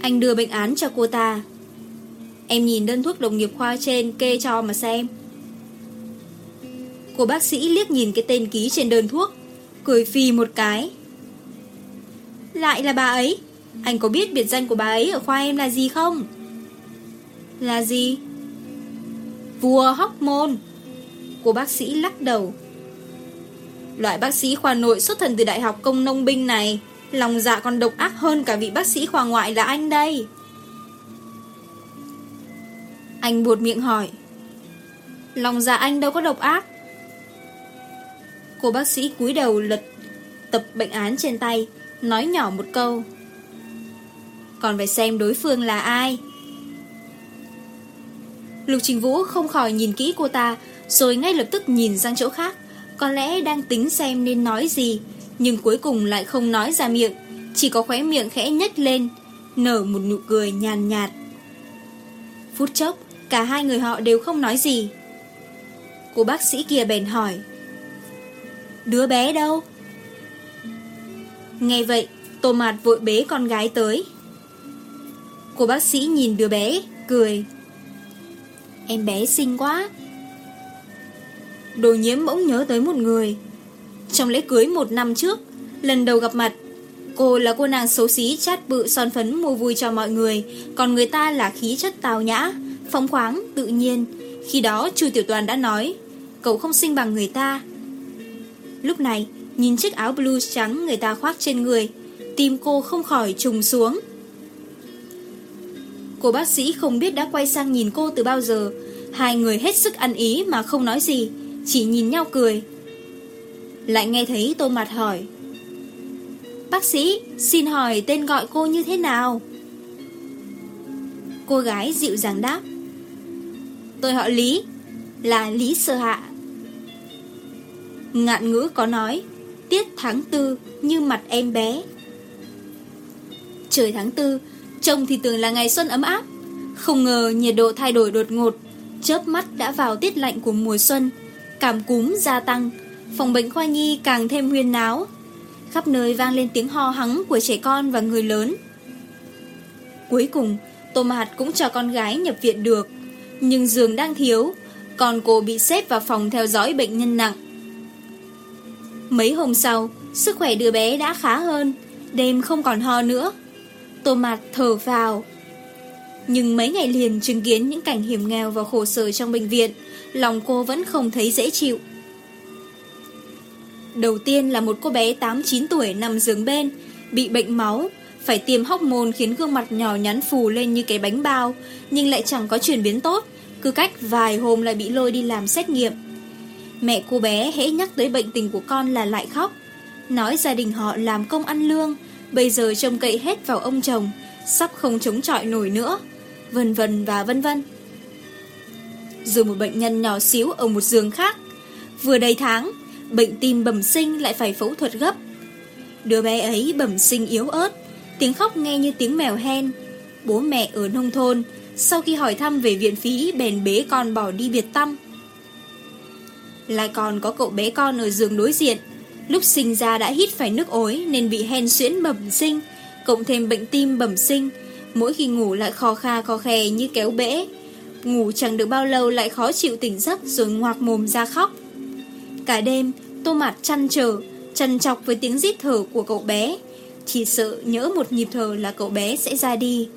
Anh đưa bệnh án cho cô ta. Em nhìn đơn thuốc đồng nghiệp khoa trên kê cho mà xem. Cô bác sĩ liếc nhìn cái tên ký trên đơn thuốc, Cười phì một cái. Lại là bà ấy. Anh có biết biệt danh của bà ấy ở khoa em là gì không? Là gì? Vua hóc môn. Cô bác sĩ lắc đầu. Loại bác sĩ khoa nội xuất thần từ Đại học Công Nông Binh này Lòng dạ còn độc ác hơn cả vị bác sĩ khoa ngoại là anh đây. Anh buột miệng hỏi, Lòng dạ anh đâu có độc ác? Cô bác sĩ cúi đầu lật Tập bệnh án trên tay, Nói nhỏ một câu, Còn phải xem đối phương là ai. Lục Trình Vũ không khỏi nhìn kỹ cô ta, Rồi ngay lập tức nhìn sang chỗ khác, Có lẽ đang tính xem nên nói gì nhưng cuối cùng lại không nói ra miệng, chỉ có khóe miệng khẽ nhếch lên, nở một nụ cười nhàn nhạt. Phút chốc, cả hai người họ đều không nói gì. Cô bác sĩ kia bèn hỏi, Đứa bé đâu? Ngay vậy, Tô Mạt vội bế con gái tới. Cô bác sĩ nhìn đứa bé, cười. Em bé xinh quá. Đồ nhiễm bỗng nhớ tới một người, trong lễ cưới một năm trước. Lần đầu gặp mặt Cô là cô nàng xấu xí chát bự son phấn mua vui cho mọi người Còn người ta là khí chất tào nhã Phóng khoáng, tự nhiên. Khi đó Chu Tiểu Toàn đã nói Cậu không sinh bằng người ta. Lúc này Nhìn chiếc áo blue trắng người ta khoác trên người Tim cô không khỏi trùng xuống. Cô bác sĩ không biết đã quay sang nhìn cô từ bao giờ. Hai người hết sức ăn ý mà không nói gì Chỉ nhìn nhau cười. Lại nghe thấy tô mặt hỏi. Bác sĩ, xin hỏi tên gọi cô như thế nào? Cô gái dịu dàng đáp. Tôi họ Lý, Là Lý Sơ Hạ. Ngạn ngữ có nói, Tiết tháng tư như mặt em bé. Trời tháng tư, Trông thì tưởng là ngày xuân ấm áp. Không ngờ nhiệt độ thay đổi đột ngột, Chớp mắt đã vào tiết lạnh của mùa xuân, Cảm cúm gia tăng phòng bệnh khoa nhi càng thêm huyên náo. Khắp nơi vang lên tiếng ho hắng của trẻ con và người lớn. Cuối cùng, Tô Mạt cũng cho con gái nhập viện được, nhưng giường đang thiếu, còn cô bị xếp vào phòng theo dõi bệnh nhân nặng. Mấy hôm sau, sức khỏe đứa bé đã khá hơn, đêm không còn ho nữa. Tô Mạt thở vào. Nhưng mấy ngày liền chứng kiến những cảnh hiểm nghèo và khổ sở trong bệnh viện, lòng cô vẫn không thấy dễ chịu. Đầu tiên là một cô bé 8-9 tuổi nằm giường bên, bị bệnh máu, phải tiêm hóc môn khiến gương mặt nhỏ nhắn phù lên như cái bánh bao, nhưng lại chẳng có chuyển biến tốt, cứ cách vài hôm lại bị lôi đi làm xét nghiệm. Mẹ cô bé hễ nhắc tới bệnh tình của con là lại khóc, nói gia đình họ làm công ăn lương, bây giờ trông cậy hết vào ông chồng, sắp không chống chọi nổi nữa, vân vân và vân vân. Rồi một bệnh nhân nhỏ xíu ở một giường khác, vừa đầy tháng, bệnh tim bẩm sinh lại phải phẫu thuật gấp. Đứa bé ấy bẩm sinh yếu ớt, tiếng khóc nghe như tiếng mèo hen. Bố mẹ ở nông thôn, sau khi hỏi thăm về viện phí bèn bế con bỏ đi biệt tâm. Lại còn có cậu bé con ở giường đối diện, lúc sinh ra đã hít phải nước ối nên bị hen suyễn bẩm sinh, cộng thêm bệnh tim bẩm sinh, mỗi khi ngủ lại khò kha khò khè như kéo bể. Ngủ chẳng được bao lâu lại khó chịu tỉnh giấc rồi ngoạc mồm ra khóc cả đêm, tô mặt chăn trở, trần chọc với tiếng giết thở của cậu bé. Chỉ sợ nhỡ một nhịp thở là cậu bé sẽ ra đi.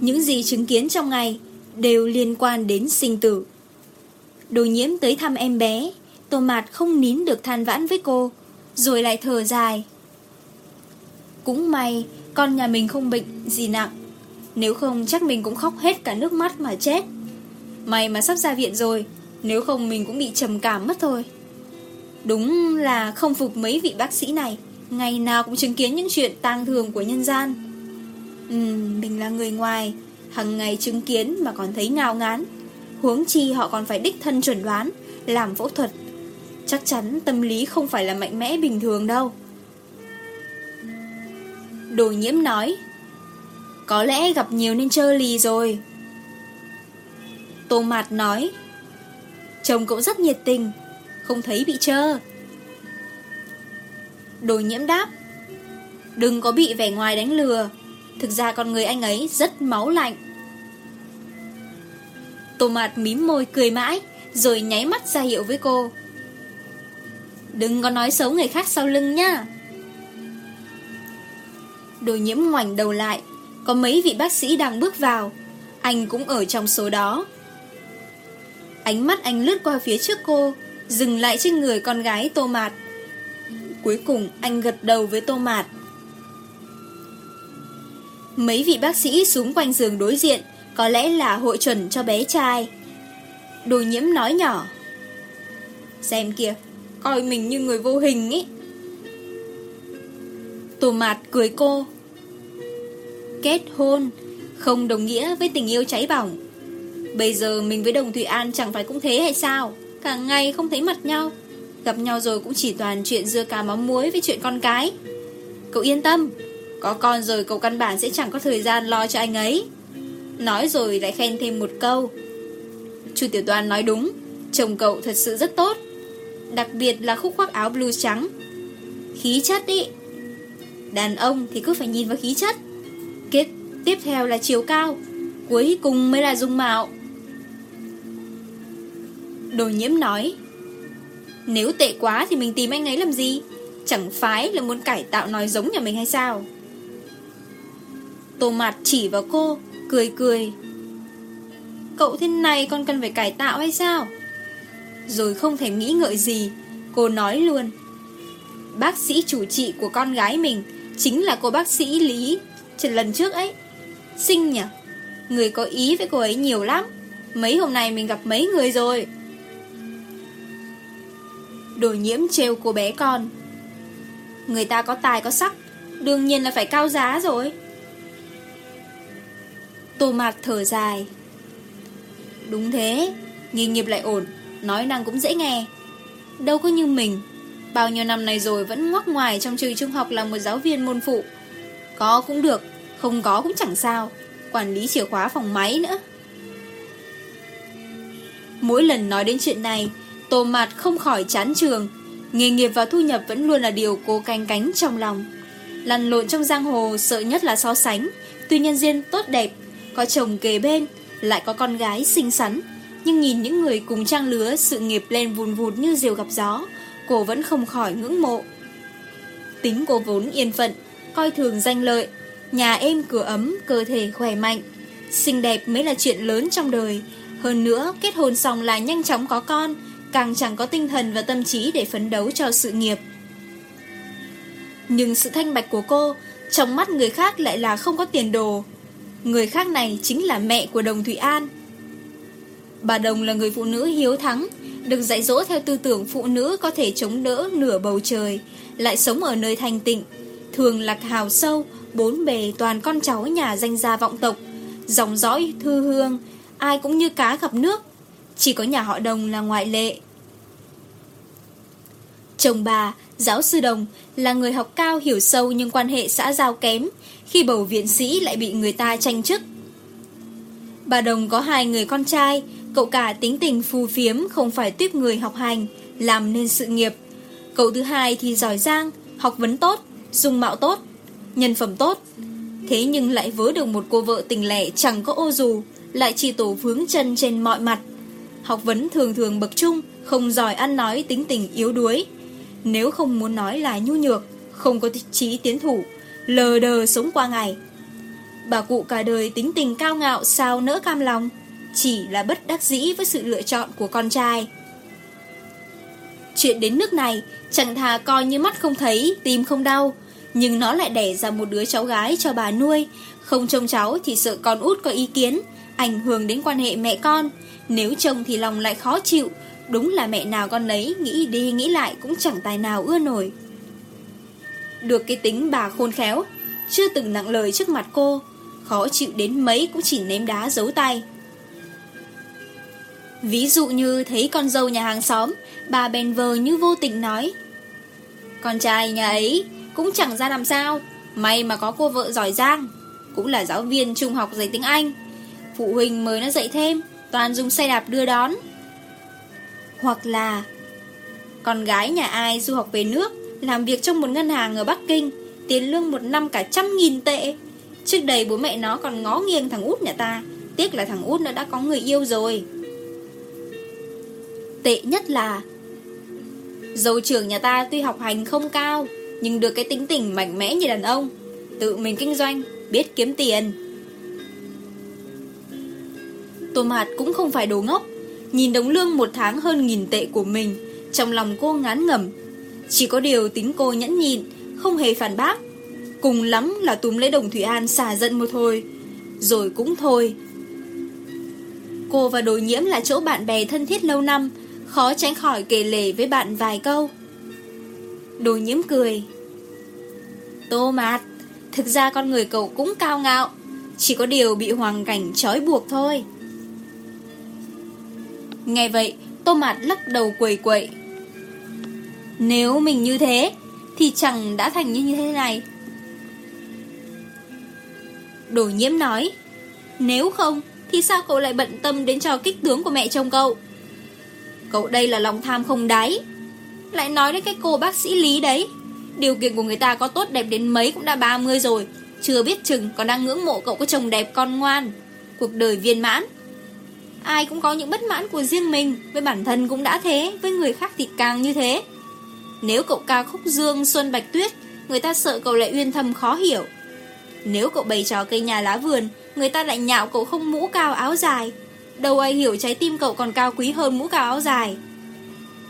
Những gì chứng kiến trong ngày đều liên quan đến sinh tử. Đồ nhiễm tới thăm em bé, tô mạt không nín được than vãn với cô, rồi lại thở dài. Cũng may, con nhà mình không bệnh gì nặng, nếu không chắc mình cũng khóc hết cả nước mắt mà chết. May mà sắp ra viện rồi, nếu không mình cũng bị trầm cảm mất thôi. Đúng là không phục mấy vị bác sĩ này. Ngày nào cũng chứng kiến những chuyện tang thường của nhân gian. Ừ, mình là người ngoài hằng ngày chứng kiến mà còn thấy ngao ngán. Huống chi họ còn phải đích thân chuẩn đoán Làm phẫu thuật. Chắc chắn tâm lý không phải là mạnh mẽ bình thường đâu. Đồ nhiễm nói Có lẽ gặp nhiều nên chơ lì rồi. Tô Mạt nói Chồng cũng rất nhiệt tình, Không thấy bị trơ Đồ nhiễm đáp, Đừng có bị vẻ ngoài đánh lừa, Thực ra con người anh ấy rất máu lạnh. Tô mạt mím môi cười mãi, Rồi nháy mắt ra hiệu với cô, Đừng có nói xấu người khác sau lưng nha Đồ nhiễm ngoảnh đầu lại, Có mấy vị bác sĩ đang bước vào, Anh cũng ở trong số đó. Ánh mắt anh lướt qua phía trước cô, Dừng lại trên người con gái tô mạt Cuối cùng, anh gật đầu với tô mạt Mấy vị bác sĩ xuống quanh giường đối diện, Có lẽ là hội chuẩn cho bé trai. Đồ nhiễm nói nhỏ. Xem kìa, Coi mình như người vô hình ấy Tô mạt cười cô. Kết hôn, Không đồng nghĩa với tình yêu cháy bỏng. Bây giờ mình với Đồng thụy An chẳng phải cũng thế hay sao? Cả ngày không thấy mặt nhau. Gặp nhau rồi cũng chỉ toàn chuyện dưa cà mắm muối với chuyện con cái. Cậu yên tâm, Có con rồi cậu căn bản sẽ chẳng có thời gian lo cho anh ấy. Nói rồi lại khen thêm một câu. Chú Tiểu Toàn nói đúng, Chồng cậu thật sự rất tốt. Đặc biệt là khúc khoác áo blue trắng. Khí chất ý. Đàn ông thì cứ phải nhìn vào khí chất. Kết tiếp theo là chiều cao. Cuối cùng mới là dung mạo. Đồ nhiễm nói, Nếu tệ quá thì mình tìm anh ấy làm gì? Chẳng phải là muốn cải tạo nói giống nhà mình hay sao? Tô mặt chỉ vào cô, Cười cười, Cậu thế này con cần phải cải tạo hay sao? Rồi không thể nghĩ ngợi gì, Cô nói luôn, Bác sĩ chủ trị của con gái mình Chính là cô bác sĩ Lý Trần lần trước ấy. Xinh nhỉ? Người có ý với cô ấy nhiều lắm. Mấy hôm nay mình gặp mấy người rồi. Đồ nhiễm trêu cô bé con. Người ta có tài có sắc, Đương nhiên là phải cao giá rồi. Tô mạc thở dài. Đúng thế nghi nghiệp lại ổn, Nói năng cũng dễ nghe. Đâu có như mình, Bao nhiêu năm này rồi vẫn ngoắc ngoài trong trường trung học là một giáo viên môn phụ. Có cũng được, Không có cũng chẳng sao, Quản lý chìa khóa phòng máy nữa. Mỗi lần nói đến chuyện này tô mạt không khỏi chán trường, nghề nghiệp và thu nhập vẫn luôn là điều cô canh cánh trong lòng. Lăn lộn trong giang hồ sợ nhất là so sánh, tuy nhân duyên tốt đẹp, có chồng kề bên, lại có con gái xinh xắn. Nhưng nhìn những người cùng trang lứa sự nghiệp lên vùn vụt như diều gặp gió, cô vẫn không khỏi ngưỡng mộ. Tính cô vốn yên phận, coi thường danh lợi, nhà êm cửa ấm, cơ thể khỏe mạnh. Xinh đẹp mới là chuyện lớn trong đời, hơn nữa kết hôn xong là nhanh chóng có con, càng chẳng có tinh thần và tâm trí để phấn đấu cho sự nghiệp. Nhưng sự thanh bạch của cô, trong mắt người khác lại là không có tiền đồ. Người khác này chính là mẹ của Đồng Thụy An. Bà Đồng là người phụ nữ hiếu thắng, được dạy dỗ theo tư tưởng phụ nữ có thể chống đỡ nửa bầu trời, lại sống ở nơi thanh tịnh, thường lạc hào sâu, bốn bề toàn con cháu nhà danh gia vọng tộc, dòng dõi thư hương, ai cũng như cá gặp nước. Chỉ có nhà họ đồng là ngoại lệ, Chồng bà, giáo sư Đồng, là người học cao hiểu sâu nhưng quan hệ xã giao kém, khi bầu viện sĩ lại bị người ta tranh chức. Bà Đồng có hai người con trai, cậu cả tính tình phù phiếm không phải tuyếp người học hành, làm nên sự nghiệp. Cậu thứ hai thì giỏi giang, học vấn tốt, dung mạo tốt, nhân phẩm tốt. Thế nhưng lại vớ được một cô vợ tình lẻ chẳng có ô dù, lại chỉ tổ vướng chân trên mọi mặt. Học vấn thường thường bậc trung, không giỏi ăn nói tính tình yếu đuối, nếu không muốn nói là nhu nhược, Không có trí tiến thủ, Lờ đờ sống qua ngày. Bà cụ cả đời tính tình cao ngạo Sao nỡ cam lòng, Chỉ là bất đắc dĩ với sự lựa chọn của con trai. Chuyện đến nước này Chẳng thà coi như mắt không thấy, Tim không đau, Nhưng nó lại đẻ ra một đứa cháu gái cho bà nuôi. Không trông cháu thì sợ con út có ý kiến, Ảnh hưởng đến quan hệ mẹ con. Nếu chồng thì lòng lại khó chịu Đúng là mẹ nào con lấy Nghĩ đi nghĩ lại cũng chẳng tài nào ưa nổi. Được cái tính bà khôn khéo, Chưa từng nặng lời trước mặt cô, Khó chịu đến mấy cũng chỉ ném đá giấu tay. Ví dụ như thấy con dâu nhà hàng xóm, Bà bèn vờ như vô tình nói, Con trai nhà ấy Cũng chẳng ra làm sao, May mà có cô vợ giỏi giang, Cũng là giáo viên trung học dạy tiếng Anh, Phụ huynh mới nó dạy thêm, Toàn dùng xe đạp đưa đón. Hoặc là Con gái nhà ai du học về nước, Làm việc trong một ngân hàng ở Bắc Kinh, Tiền lương một năm cả trăm nghìn tệ. Trước đây bố mẹ nó còn ngó nghiêng thằng út nhà ta, Tiếc là thằng út nó đã có người yêu rồi. Tệ nhất là, Dầu trưởng nhà ta tuy học hành không cao, Nhưng được cái tính tình mạnh mẽ như đàn ông, Tự mình kinh doanh, Biết kiếm tiền. Tô Mạt cũng không phải đồ ngốc nhìn đống lương một tháng hơn nghìn tệ của mình, trong lòng cô ngán ngẩm. Chỉ có điều tính cô nhẫn nhịn, không hề phản bác. Cùng lắm là túm lấy đồng Thủy An xả giận một thôi rồi cũng thôi. Cô và đối nhiễm là chỗ bạn bè thân thiết lâu năm, khó tránh khỏi kể lể với bạn vài câu. Đồ nhiễm cười. Tô mạt, thực ra con người cậu cũng cao ngạo, chỉ có điều bị hoàng cảnh trói buộc thôi. Nghe vậy, tô mạt lắc đầu quầy quậy. Nếu mình như thế, thì chẳng đã thành như thế này. Đồ nhiễm nói, nếu không, thì sao cậu lại bận tâm đến cho kích tướng của mẹ chồng cậu? Cậu đây là lòng tham không đáy. Lại nói đến cái cô bác sĩ Lý đấy. Điều kiện của người ta có tốt đẹp đến mấy cũng đã 30 rồi, chưa biết chừng còn đang ngưỡng mộ cậu có chồng đẹp con ngoan. Cuộc đời viên mãn Ai cũng có những bất mãn của riêng mình, Với bản thân cũng đã thế, Với người khác thì càng như thế. Nếu cậu ca khúc dương Xuân Bạch Tuyết, Người ta sợ cậu lại uyên thầm khó hiểu. Nếu cậu bày trò cây nhà lá vườn, Người ta lại nhạo cậu không mũ cao áo dài. Đâu ai hiểu trái tim cậu còn cao quý hơn mũ cao áo dài.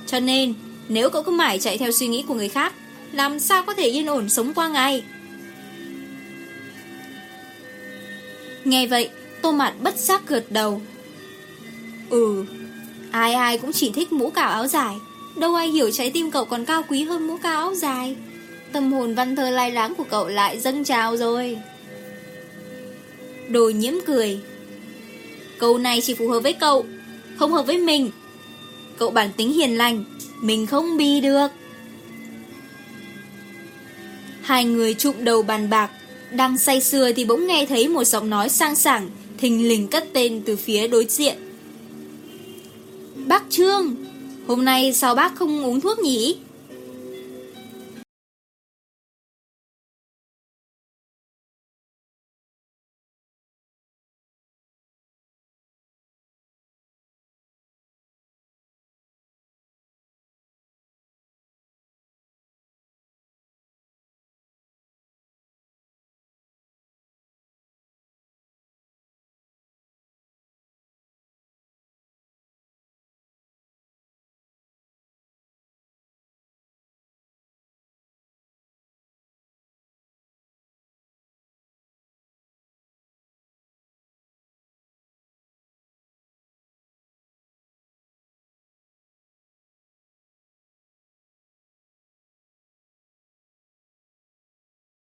Cho nên, Nếu cậu cứ mãi chạy theo suy nghĩ của người khác, Làm sao có thể yên ổn sống qua ngày? Nghe vậy, Tô Mạt bất giác gợt đầu. Ừ Ai ai cũng chỉ thích mũ cao áo dài. Đâu ai hiểu trái tim cậu còn cao quý hơn mũ cao áo dài. Tâm hồn văn thơ lai láng của cậu lại dâng trào rồi. Đồ nhiễm cười. Câu này chỉ phù hợp với cậu, Không hợp với mình. Cậu bản tính hiền lành, Mình không bi được. Hai người trụng đầu bàn bạc. Đang say sưa thì bỗng nghe thấy một giọng nói sang sảng, Thình lình cất tên từ phía đối diện. Bác Trương, hôm nay sao bác không uống thuốc nhỉ?